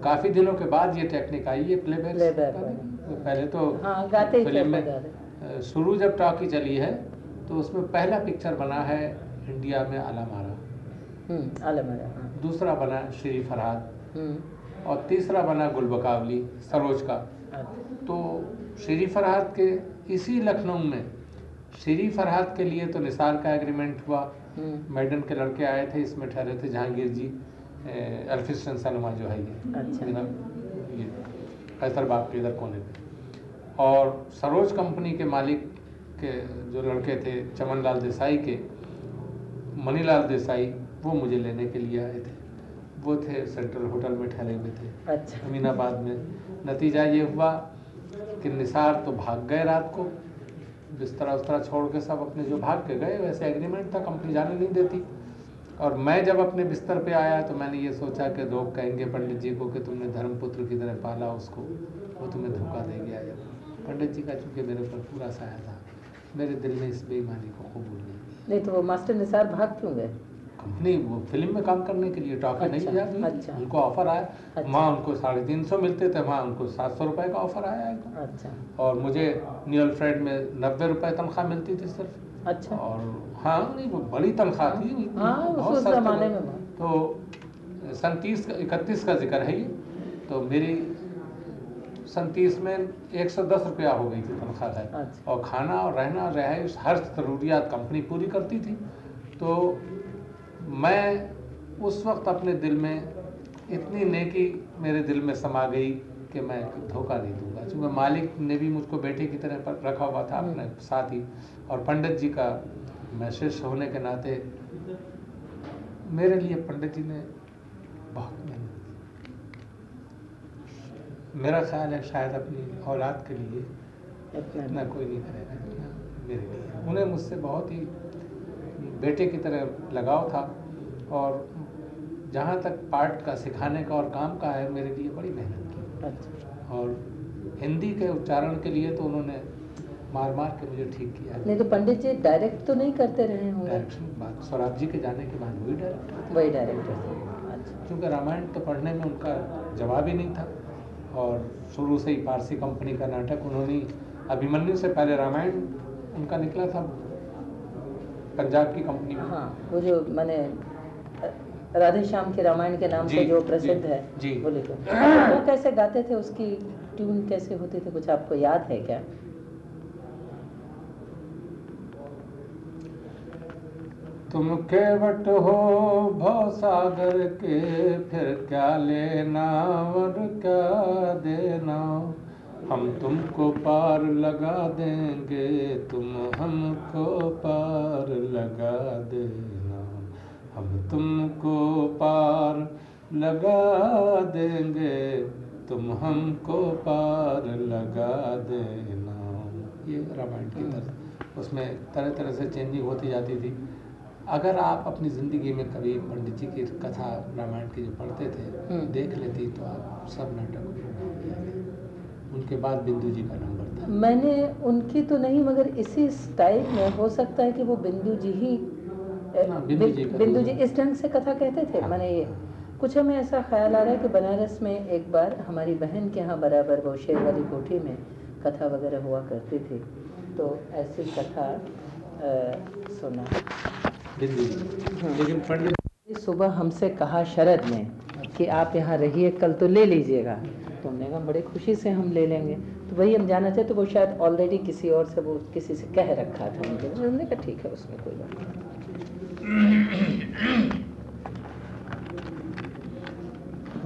काफ़ी दिनों के बाद ये टेक्निक आई है प्लेबैक Playback पहले तो हाँ गाते फ़िल्म में शुरू जब टॉकी चली है तो उसमें पहला पिक्चर बना है इंडिया में आला मारा। हम्म आलमरा हाँ। दूसरा बना श्री फरहाद। हम्म। और तीसरा बना गुलबकावली सरोज का। तो श्री फरहाद के इसी लखनऊ में श्री फरहाद के लिए तो निसार का एग्रीमेंट हुआ। हम्म। मैडन के लड़के आए थे इसमें ठहरे थे जहांगीर जी अल्फिस्टन सनुमा जो है ये। अच्छा। ये हैदराबाद के इधर कोने पे और सरोज कंपनी के मालिक के जो लड़के थे चमनलाल देसाई के मनीलाल देसाई वो मुझे लेने के लिए आए थे। वो थे सेंट्रल होटल में ठहरे हुए थे। अच्छा। अमीनाबाद में। नतीजा ये हुआ कि निसार तो भाग गए रात को। बिस्तरा उस्तरा छोड़ के सब अपने जो भाग के गए वैसे एग्रीमेंट था कंपनी जाने नहीं देती। और मैं जब अपने बिस्तर पे आया तो मैंने ये सोचा कि लोग कहेंगे पंडित जी को कि तुमने धर्मपुत्र की तरह पाला उसको। वो तुम्हें धोखा दे गया जब पंडित जी का चूँकि मेरे ऊपर पूरा साया था मेरे दिल में इस बेईमानी को कबूल नहीं नहीं तो वो मास्टर निसार भाग क्यों गए? कंपनी वो फ़िल्म में काम करने के लिए टॉकी नहीं अच्छा, लिया हुई। अच्छा। उनको ऑफ़र आया अच्छा। वहाँ उनको साढ़े तीन सौ मिलते थे वहाँ उनको सात सौ रुपये का ऑफ़र आया अच्छा और मुझे न्यूअल फ्रेड में नब्बे रुपए तनख्वाह मिलती थी सिर्फ़ अच्छा और हाँ नहीं वो बड़ी तनख्वाह थी हाँ, बहुत जमाने में। में। तो सन तीस इकतीस का ज़िक्र है ये तो मेरी सन तीस में एक सौ दस रुपया हो गई थी तनख्वाह है अच्छा। और खाना और रहना रहाइश हर ज़रूरियात कंपनी पूरी करती थी तो मैं उस वक्त अपने दिल में इतनी नेकी मेरे दिल में समा गई कि मैं धोखा नहीं दूँगा। चूँकि मालिक ने भी मुझको बेटे की तरह रखा हुआ था अपने साथ ही और पंडित जी का मैं शिष्य होने के नाते मेरे लिए पंडित जी ने बहुत मेहनत की। मेरा ख्याल है शायद अपनी औलाद के लिए इतना इतना कोई नहीं करेगा मेरे लिए उन्हें मुझसे बहुत ही बेटे की तरह लगाव था और जहाँ तक पार्ट का सिखाने का और काम का है मेरे लिए बड़ी मेहनत की। अच्छा। और हिंदी के उच्चारण के लिए तो उन्होंने मार मार के मुझे ठीक किया। नहीं तो पंडित जी डायरेक्ट तो नहीं करते रहे होंगे? डायरेक्शन बात जी के जाने के बाद वही डायरेक्टर वही डायरेक्टर थे अच्छा। क्योंकि रामायण तो पढ़ने में उनका जवाब ही नहीं था और शुरू से ही पारसी कंपनी का नाटक उन्होंने अभिमन्यु से पहले रामायण उनका निकला था। पंजाब की कंपनी में। हाँ वो जो मैंने राधे श्याम के रामायण के नाम से जो प्रसिद्ध है जी। वो लिखो। वो कैसे गाते थे उसकी ट्यून कैसे होती थी कुछ आपको याद है क्या? तुम केवट हो भव सागर के फिर क्या लेना और क्या देना? हम तुमको पार लगा देंगे तुम हमको पार लगा देना हम तुमको पार लगा देंगे तुम हमको पार लगा देना ये रामायण की तरह उसमें तरह तरह से चेंजिंग होती जाती थी अगर आप अपनी ज़िंदगी में कभी पंडित जी की कथा रामायण की जो पढ़ते थे हम्म। देख लेती तो आप सब नाटक। उनके बाद बिंदु जी का नंबर था। मैंने उनकी तो नहीं मगर इसी स्टाइल में हो सकता है कि वो बिंदु जी ही हाँ, बिंदु जी का। बिंदु जी इस ढंग से कथा कहते थे। हाँ। मैंने ये कुछ हमें ऐसा ख्याल आ रहा है कि बनारस में एक बार हमारी बहन के यहाँ बराबर वो शेर वाली कोठी में कथा वगैरह हुआ करती थी। तो ऐसी कथा सुना। बिंदु लेकिन पंडित सुबह हमसे कहा शरद ने कि आप यहाँ रहिए कल तो ले लीजिएगा। कहा बड़े खुशी से हम ले लेंगे। तो वही हम जाना चाहते तो वो शायद ऑलरेडी किसी और से वो किसी से कह रखा था उनके तो हमने कहा ठीक है उसमें कोई बात नहीं।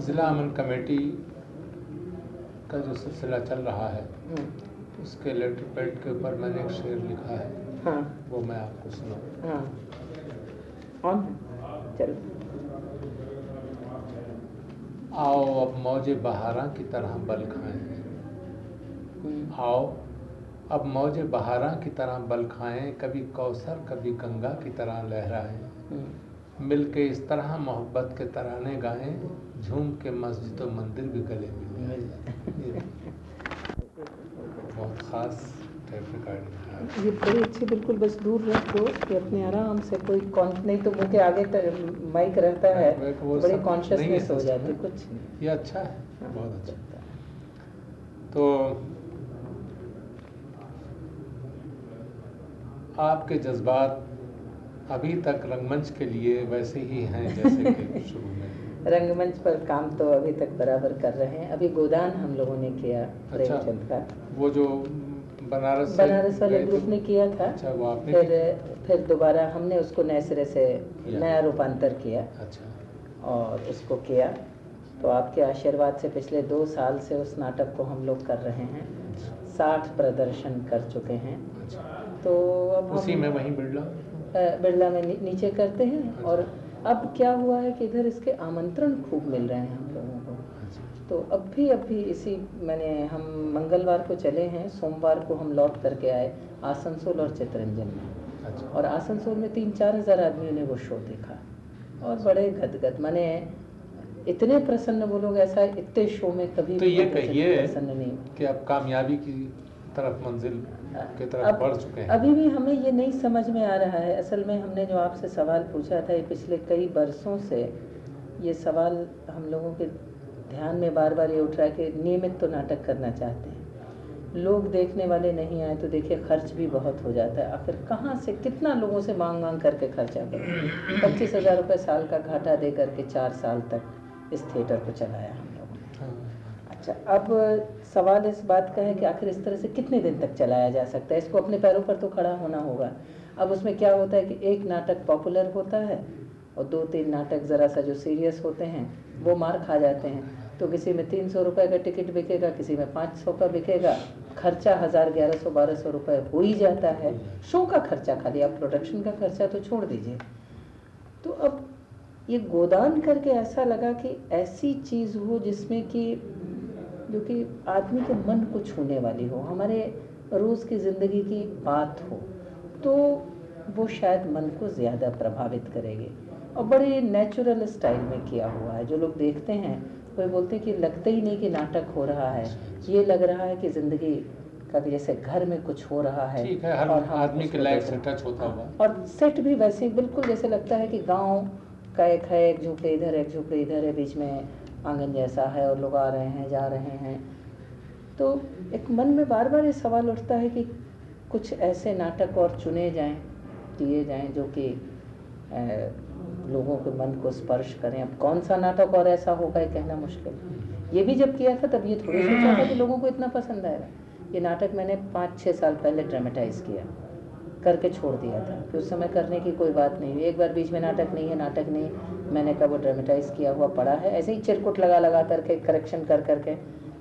ज़िला अमन कमेटी का जो सिलसिला चल रहा है हम्म, उसके लेटर पैड के ऊपर मैंने एक शेर लिखा है। हाँ। वो मैं आपको सुनाऊँ। हाँ? चलो। आओ अब मौजे बहारा की तरह बल खाएँ। आओ अब मौजे बहारा की तरह बल खाएँ, कभी कौसर, कभी गंगा की तरह लहराएँ। मिल के इस तरह मोहब्बत के तराने गाएँ, झूम के मस्जिद और मंदिर भी गले मिल बहुत ख़ास ये बड़ी अच्छी बिल्कुल बस दूर रख दो कि अपने आराम से कोई कौन नहीं तो मुँह के आगे तक माइक रहता है बड़ी कॉन्शियसनेस हो जाती। कुछ ये अच्छा है हाँ, बहुत अच्छा तो आपके जज्बात अभी तक रंगमंच के लिए वैसे ही हैं जैसे कि शुरू में। रंगमंच पर काम तो अभी तक बराबर कर रहे हैं। अभी गोदान हम लोगों ने किया प्रेमचंद का। वो जो बनारस बनारस वाले ग्रुप ने किया था। अच्छा वो आपने फिर फिर दोबारा हमने उसको नए सिरे से नया रूपांतर किया। अच्छा। और उसको किया। तो आपके आशीर्वाद से पिछले दो साल से उस नाटक को हम लोग कर रहे हैं। साठ प्रदर्शन कर चुके हैं। अच्छा। तो अब उसी में वहीं बिरला? बिरला में नीचे करते हैं। और अब क्या हुआ है कि इधर इसके आमंत्रण खूब मिल रहे हैं हम लोगों को अच्छा तो अब भी अब भी इसी मैंने हम मंगलवार को चले हैं सोमवार को हम लौट करके आए आसनसोल और चितरंजन में। अच्छा। और आसनसोल में तीन चार हज़ार आदमियों ने वो शो देखा और बड़े गदगद मैंने इतने प्रसन्न वो लोग ऐसा इतने शो में कभी तो ये कहिए प्रसन्न नहीं कि अब कामयाबी की तरफ़ मंजिल की तरफ़ अब- बढ़ चुके हैं। अभी भी हमें ये नहीं समझ में आ रहा है। असल में हमने जो आपसे सवाल पूछा था ये पिछले कई बरसों से ये सवाल हम लोगों के ध्यान में बार बार ये उठ रहा है कि नियमित तो नाटक करना चाहते हैं। लोग देखने वाले नहीं आए तो देखिए खर्च भी बहुत हो जाता है। आखिर कहाँ से कितना लोगों से मांग मांग करके खर्चा करें? पच्चीस हज़ार रुपये साल का घाटा दे करके चार साल तक इस थिएटर को चलाया हम लोगों हाँ। अच्छा अब सवाल इस बात का है कि आखिर इस तरह से कितने दिन तक चलाया जा सकता है? इसको अपने पैरों पर तो खड़ा होना होगा। अब उसमें क्या होता है कि एक नाटक पॉपुलर होता है और दो तीन नाटक ज़रा सा जो सीरियस होते हैं, वो मार खा जाते हैं। तो किसी में तीन सौ रुपये का टिकट बिकेगा, किसी में पाँच सौ का बिकेगा। खर्चा हज़ार ग्यारह सौ, बारह सौ रुपये हो ही जाता है। शो का खर्चा खाली, आप प्रोडक्शन का खर्चा तो छोड़ दीजिए। तो अब ये गोदान करके ऐसा लगा कि ऐसी चीज़ हो जिसमें कि, जो कि आदमी के मन को छूने वाली हो, हमारे रोज़ की ज़िंदगी की बात हो तो वो शायद मन को ज़्यादा प्रभावित करेगी। और बड़े नेचुरल स्टाइल में किया हुआ है। जो लोग देखते हैं वो बोलते हैं कि लगता ही नहीं कि नाटक हो रहा है। ये लग रहा है कि ज़िंदगी का जैसे घर में कुछ हो रहा है ठीक है हर और हम आदमी के लाइफ से टच होता हुआ और सेट भी वैसे बिल्कुल जैसे लगता है कि गाँव का एक है एक झोपड़ी इधर एक झोपड़ी इधर है बीच में आँगन जैसा है और लोग आ रहे हैं जा रहे हैं। तो एक मन में बार बार ये सवाल उठता है कि कुछ ऐसे नाटक और चुने जाएँ किए जाएँ जो कि लोगों के मन को स्पर्श करें। अब कौन सा नाटक और ऐसा होगा, ये कहना मुश्किल ये भी जब किया था, तब ये थोड़ी सोचा था कि लोगों को इतना पसंद आएगा ये नाटक मैंने पाँच छः साल पहले ड्रामेटाइज किया, करके छोड़ दिया था। कि उस समय करने की कोई बात नहीं हुई। एक बार बीच में नाटक नहीं है, नाटक नहीं। मैंने कहा, वो ड्रामेटाइज किया हुआ पढ़ा है। ऐसे ही चिरकुट लगा लगा करके करेक्शन कर करके।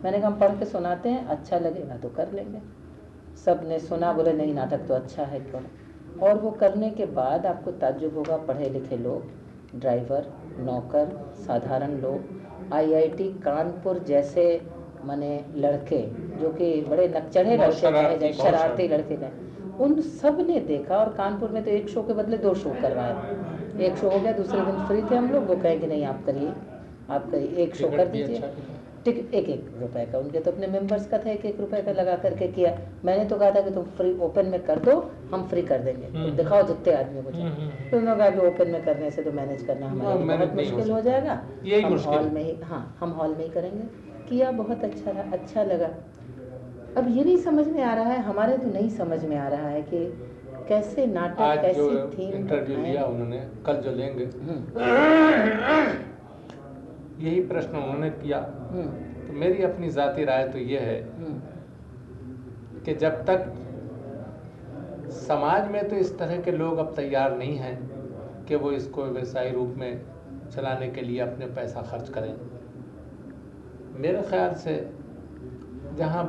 मैंने कहा, हम पढ़ के सुनाते हैं अच्छा लगेगा तो कर लेंगे। सबने सुना, बोले, नहीं, नाटक तो अच्छा है करो और वो करने के बाद आपको ताज्जुब होगा पढ़े लिखे लोग ड्राइवर नौकर साधारण लोग आईआईटी कानपुर जैसे माने लड़के जो कि बड़े नकचढ़े लड़के कहे शरारती, लड़के कहे उन सबने देखा और कानपुर में तो एक शो के बदले दो शो करवाए। एक शो हो गया दूसरे दिन फ्री थे हम लोग वो कहें कि नहीं आप करिए आप करिए एक शो कर दीजिए अच्छा किया। टिकट एक एक रुपए का। उनके तो अपने मेंबर्स का था एक एक रुपए का लगा करके किया। मैंने तो कहा था कि तुम फ्री ओपन में कर दो हम फ्री कर देंगे। हम्म। तुम दिखाओ जितने आदमी को हम्म, हम्म, तो उन्होंने कहा कि ओपन में करने से तो मैनेज करना हमारे हाँ, लिए बहुत मुश्किल हो जाएगा। यही हम हॉल में ही हाँ हम हॉल में ही करेंगे। किया बहुत अच्छा रहा अच्छा लगा। अब ये नहीं समझ में आ रहा है हमारे तो नहीं समझ में आ रहा है कि कैसे नाटक कैसी थीम इंटरव्यू लिया उन्होंने कल जो लेंगे। यही प्रश्न उन्होंने किया। तो मेरी अपनी जाती राय तो ये है कि जब तक समाज में तो इस तरह के लोग अब तैयार नहीं हैं कि वो इसको व्यवसायी रूप में चलाने के लिए अपने पैसा खर्च करें। मेरे ख्याल से जहाँ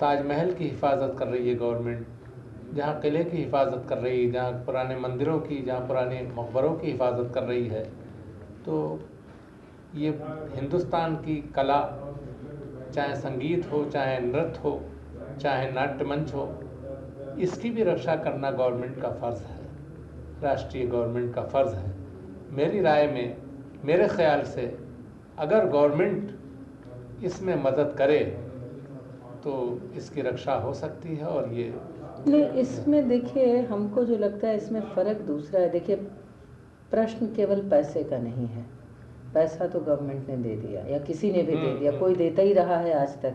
ताजमहल की हिफाजत कर रही है गवर्नमेंट जहाँ किले की हिफाजत कर रही है जहाँ पुराने मंदिरों की जहाँ पुराने मकबरों की हिफाजत कर रही है तो ये हिंदुस्तान की कला, चाहे संगीत हो, चाहे नृत्य हो, चाहे नाट्य मंच हो, इसकी भी रक्षा करना गवर्नमेंट का फ़र्ज़ है, राष्ट्रीय गवर्नमेंट का फ़र्ज़ है। मेरी राय में, मेरे ख्याल से, अगर गवर्नमेंट इसमें मदद करे तो इसकी रक्षा हो सकती है और ये नहीं, इसमें देखिए, हमको जो लगता है इसमें फ़र्क दूसरा है। देखिए, प्रश्न केवल पैसे का नहीं है। पैसा तो गवर्नमेंट ने दे दिया या किसी ने भी दे हम्म, दिया हम्म। कोई देता ही रहा है आज तक।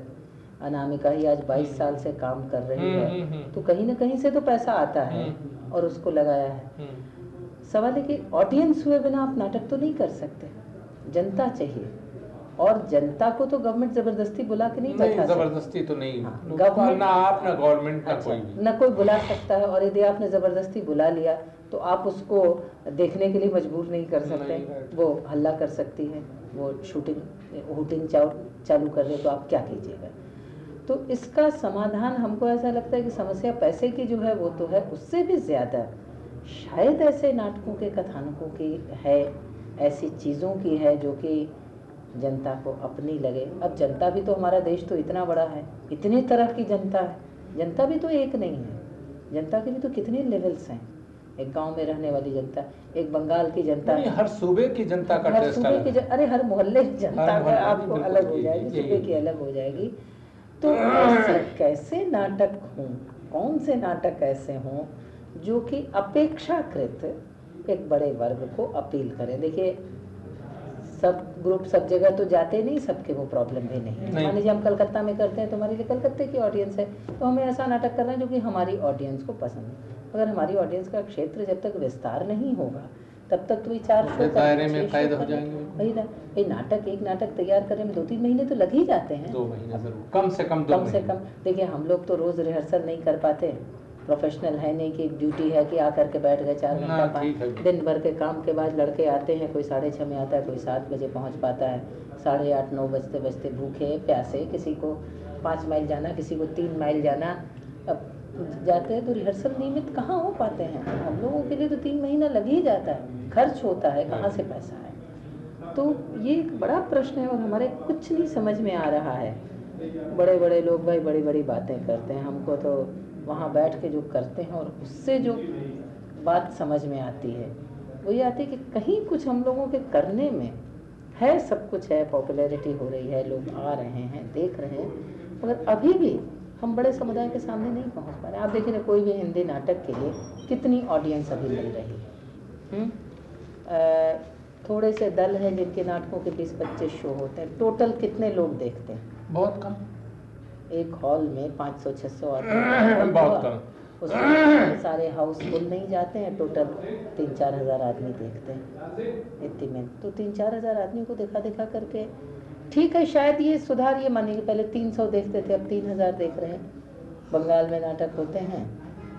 अनामिका ही आज 22 साल से काम कर रही हम्म, है। हम्म, हम्म। तो कहीं ना कहीं से तो पैसा आता है हम्म। और उसको लगाया है। हम्म, सवाल है कि ऑडियंस हुए बिना आप नाटक तो नहीं कर सकते। जनता चाहिए। और जनता को तो गवर्नमेंट ज़बरदस्ती बुला के नहीं बैठा ज़बरदस्ती तो नहीं। हाँ, लोग- ना आप ना गवर्नमेंट ना अच्छा, कोई न कोई बुला सकता है और यदि आपने ज़बरदस्ती बुला लिया तो आप उसको देखने के लिए मजबूर नहीं कर सकते। नहीं, वो हल्ला कर सकती है वो शूटिंग हुटिंग चालू कर दे तो आप क्या कीजिएगा? तो इसका समाधान हमको ऐसा लगता है कि समस्या पैसे की जो है वो तो है उससे भी ज़्यादा। शायद ऐसे नाटकों के कथानकों की है ऐसी चीज़ों की है जो कि जनता को अपनी लगे। अब जनता भी तो हमारा देश तो इतना बड़ा है इतनी तरह की जनता है। जनता भी तो एक नहीं है। जनता के भी तो कितने लेवल्स हैं। एक गाँव में रहने वाली जनता एक बंगाल की जनता। नहीं, हर सूबे की जनता का हर सूबे की। जन- अरे हर मोहल्ले की जनता का आपको अलग हो जाएगी सूबे की अलग हो जाएगी। तो ऐसे कैसे नाटक हों? कौन से नाटक ऐसे हों जो कि अपेक्षाकृत एक बड़े वर्ग को अपील करें? देखिए सब ग्रुप सब जगह तो जाते नहीं सबके वो प्रॉब्लम भी नहीं। मान लीजिए हम कलकत्ता में करते हैं तो हमारे लिए कलकत्ते की ऑडियंस है तो हमें ऐसा नाटक करना है जो कि हमारी ऑडियंस को पसंद है। अगर हमारी ऑडियंस का क्षेत्र जब तक विस्तार नहीं होगा तब तक तो ये चार शो दायरे में कैद हो जाएँगे। वही ना ये नाटक एक नाटक तैयार करने में दो तीन महीने तो लग ही जाते हैं। दो महीने ज़रूर कम से कम कम से कम देखिए हम लोग तो रोज रिहर्सल नहीं कर पाते प्रोफेशनल है नहीं कि ड्यूटी है कि आकर के बैठ गए चार घंटा पाँच दिन भर के काम के बाद लड़के आते हैं कोई साढ़े छः में आता है कोई सात बजे पहुँच पाता है। साढ़े आठ नौ बजते बजते भूखे प्यासे किसी को पाँच माइल जाना किसी को तीन माइल जाना। अब जाते हैं तो रिहर्सल नियमित कहाँ हो पाते हैं? हम लोगों के लिए तो तीन महीना लग ही जाता है। खर्च होता है कहाँ से पैसा है? तो ये एक बड़ा प्रश्न है और हमारे कुछ नहीं समझ में आ रहा है। बड़े बड़े लोग भाई बड़ी बड़ी बातें करते हैं हमको तो वहाँ बैठ के जो करते हैं और उससे जो बात समझ में आती है, वो ये आती है कि कहीं कुछ हम लोगों के करने में है, सब कुछ है पॉपुलैरिटी हो रही है, लोग आ रहे हैं, देख रहे हैं, मगर अभी भी हम बड़े समुदाय के सामने नहीं पहुँच पा रहे। आप देखिए ना, कोई भी हिंदी नाटक के लिए कितनी ऑडियंस अभी मिल रही है। हम्म? थोड़े से दल हैं जिनके नाटकों के बीस पच्चीस शो होते हैं टोटल कितने लोग देखते हैं? बहुत कम। एक हॉल में 500 600 आदमी बहुत कम उसमें सारे हाउसफुल नहीं जाते हैं टोटल तीन चार हज़ार आदमी देखते हैं। इतनी में तो तीन चार हज़ार आदमी को देखा देखा करके ठीक है शायद ये सुधार ये मानेंगे। पहले तीन सौ देखते थे अब तीन हज़ार देख रहे हैं। बंगाल में नाटक होते हैं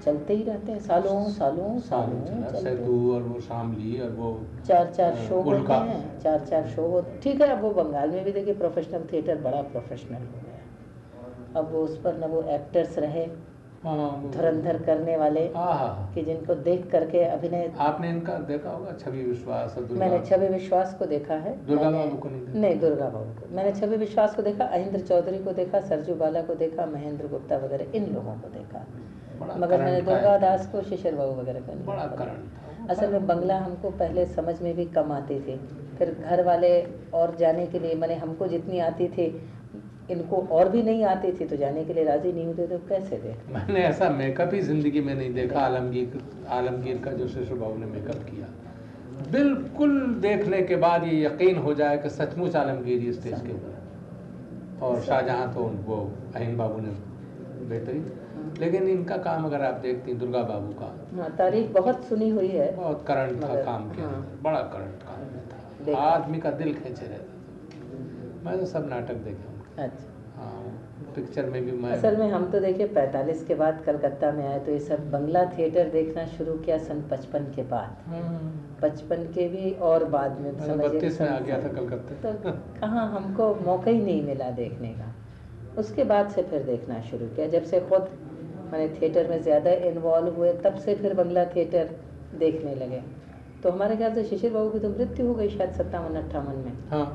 चलते ही रहते हैं सालों सालों सालों सेतु और वो शामली और वो चार चार शो होते हैं चार चार शो ठीक है अब वो बंगाल में भी देखिए प्रोफेशनल थिएटर बड़ा प्रोफेशनल हो गया। अब वो उस पर न वो एक्टर्स रहे हाँ धुरंधर करने वाले हाँ हाँ। कि जिनको देख करके अभिनय आपने इनका देखा होगा छवि विश्वास मैंने छवि विश्वास को देखा है। दुर्गा बाबू को नहीं देखा? नहीं दुर्गा बाबू को। मैंने छवि विश्वास को देखा अहिंद्र चौधरी को देखा सरजू बाला को देखा महेंद्र गुप्ता वगैरह इन लोगों को देखा। मगर मैंने दुर्गा दास को शिशिर बाबू वगैरह को नहीं असल में बंगला हमको पहले समझ में भी कम आती थी। फिर घर वाले और जाने के लिए मैंने हमको जितनी आती थी इनको और भी नहीं आती थी तो जाने के लिए राज़ी नहीं होते तो कैसे देख मैंने ऐसा मेकअप ही ज़िंदगी में नहीं देखा आलमगीर आलमगीर का जो शिशु बाबू ने मेकअप किया। बिल्कुल देखने के बाद ये यकीन हो जाए कि सचमुच आलमगीर ही स्टेज के ऊपर और शाहजहां तो वो अहिन बाबू ने बेहतरीन। लेकिन इनका काम अगर आप देखते हैं दुर्गा बाबू का। हाँ तारीफ़ बहुत सुनी हुई है। बहुत करंट था काम के हाँ। बड़ा करंट काम था। आदमी का दिल खींचे रहता मैं तो सब नाटक देखे। अच्छा। हाँ पिक्चर में भी मैं असल में हम तो देखिए 45 के बाद कलकत्ता में आए तो ये सब बंगला थिएटर देखना शुरू किया सन 55 के बाद। हम्म, 55 के भी और बाद में समझिए बत्तीस में आ गया था कलकत्ते। तो कहाँ हमको मौका ही नहीं मिला देखने का। उसके बाद से फिर देखना शुरू किया। जब से खुद मैंने थिएटर में ज़्यादा इन्वॉल्व हुए तब से फिर बंगला थिएटर देखने लगे। तो हमारे ख्याल से शिशिर बाबू की तो मृत्यु हो गई शायद सत्तावन अट्ठावन में। हाँ।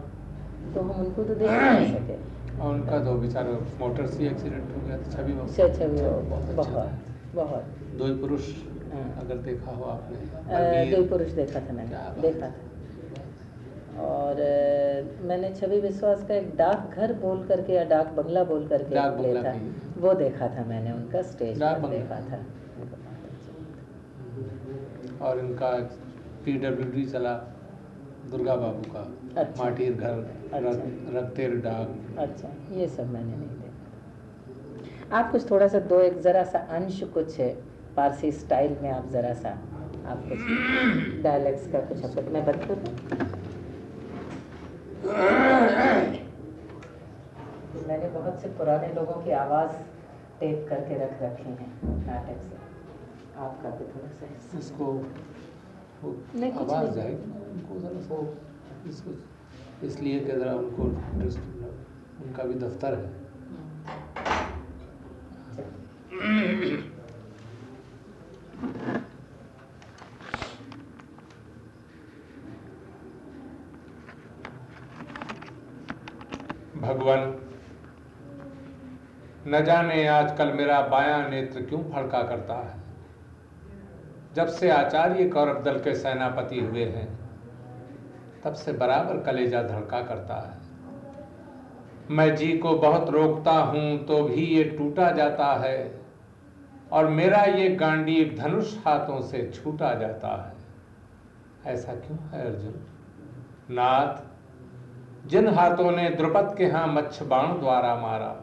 तो हम उनको तो देख नहीं सके। और उनका तो बेचारा मोटर से एक्सीडेंट हो गया छवि बाबू अच्छा अच्छा बहुत अच्छा बहुत बहुत। दो पुरुष हाँ। अगर देखा हो आपने। दो पुरुष देखा था मैंने देखा था। और मैंने छवि विश्वास का एक डाक घर बोल करके या डाक बंगला बोल करके डाक बंगला था वो देखा था मैंने उनका स्टेज डाक पर देखा था। और इनका पीडब्ल्यूडी चला दुर्गा बाबू का अच्छा। माटीर घर। अच्छा। रग- डाक अच्छा ये सब मैंने नहीं देखा। आप कुछ थोड़ा सा दो एक ज़रा सा अंश कुछ है पारसी स्टाइल में आप ज़रा सा आप कुछ डायलेक्ट्स का कुछ अपन मैं बंद कर मैंने बहुत से पुराने लोगों की आवाज़ टेप करके रख रखी है नाटक से। आपका भी थोड़ा सा इसको नहीं, कुछ नहीं। इसको इसलिए कि ज़रा उनको उनका भी दफ्तर है। भगवान, न जाने आजकल मेरा बायां नेत्र क्यों फड़का करता है? जब से आचार्य कौरव दल के सेनापति हुए हैं तब से बराबर कलेजा धड़का करता है। मैं जी को बहुत रोकता हूँ तो भी ये टूटा जाता है और मेरा ये गांडी धनुष हाथों से छूटा जाता है। ऐसा क्यों है अर्जुन? नाथ, जिन हाथों ने द्रुपद के यहाँ मच्छ बाण द्वारा मारा,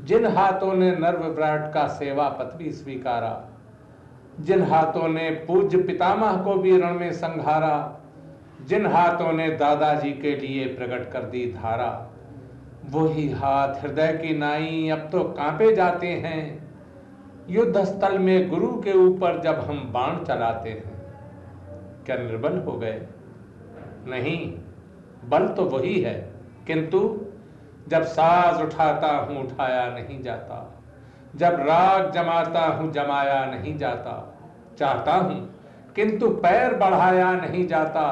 जिन हाथों ने नर्व विराट का सेवा पत्री स्वीकारा, जिन हाथों ने पूज्य पितामह को भी रण में संघारा जिन हाथों ने दादाजी के लिए प्रकट कर दी धारा, वही हाथ हृदय की नाई अब तो कांपे जाते हैं। युद्ध स्थल में गुरु के ऊपर जब हम बाण चलाते हैं, क्या निर्बल हो गए? नहीं, बल तो वही है, किंतु जब साज उठाता हूँ, उठाया नहीं जाता। जब राग जमाता हूँ, जमाया नहीं जाता। चाहता हूँ, किंतु पैर बढ़ाया नहीं जाता।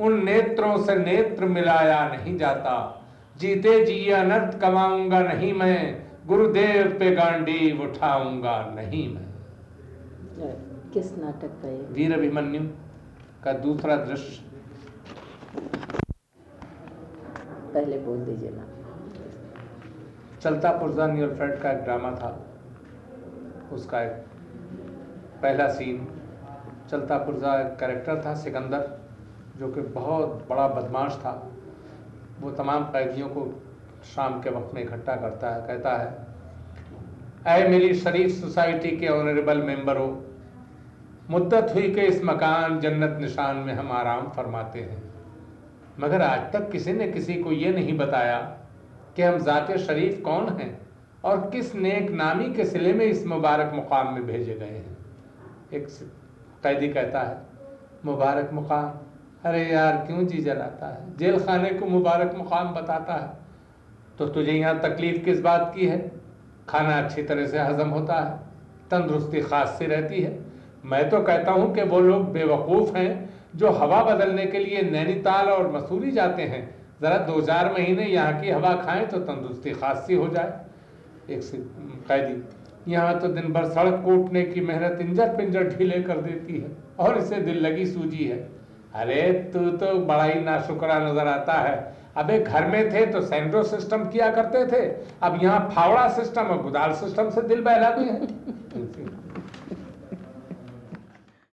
उन नेत्रों से नेत्र मिलाया नहीं जाता। जीते जी अनर्थ कमाऊँगा नहीं मैं गुरुदेव पे गांडी उठाऊँगा नहीं मैं। किस नाटक का ये? वीर अभिमन्यु का दूसरा दृश्य। पहले बोल दीजिए ना। चलता पुरजा न्यूलफ्रेड का एक ड्रामा था। उसका एक पहला सीन। चलता पुरजा एक कैरेक्टर था सिकंदर। जो कि बहुत बड़ा बदमाश था, वो तमाम कैदियों को शाम के वक्त में इकट्ठा करता है, कहता है अय मेरी शरीफ सोसाइटी के ऑनरेबल मेंबर हो मुद्दत हुई कि इस मकान जन्नत निशान में हम आराम फरमाते हैं। मगर आज तक किसी ने किसी को ये नहीं बताया कि हम ज़ात शरीफ कौन हैं और किस नेक नामी के सिले में इस मुबारक मुकाम में भेजे गए हैं? एक कैदी कहता है, मुबारक मुकाम अरे यार, क्यों जी जलाता है? जेल खाने को मुबारक मुकाम बताता है। तो तुझे यहाँ तकलीफ़ किस बात की है? खाना अच्छी तरह से हजम होता है, तंदुरुस्ती खास सी रहती है। मैं तो कहता हूँ कि वो लोग बेवकूफ़ हैं, जो हवा बदलने के लिए नैनीताल और मसूरी जाते हैं। ज़रा दो चार महीने यहाँ की हवा खाएँ तो तंदुरुस्ती खास हो जाए। एक कैदी, यहाँ तो दिन भर सड़क कूटने की मेहनत इंजर पिंजर ढीले कर देती है, और इसे दिल लगी सूजी है। अरे, तू तो बड़ा ही नाशुकरा नज़र आता है। अबे, घर में थे तो सेंड्रो सिस्टम किया करते थे। अब यहाँ फावड़ा सिस्टम और गुदाल सिस्टम से दिल बहला दिए हैं।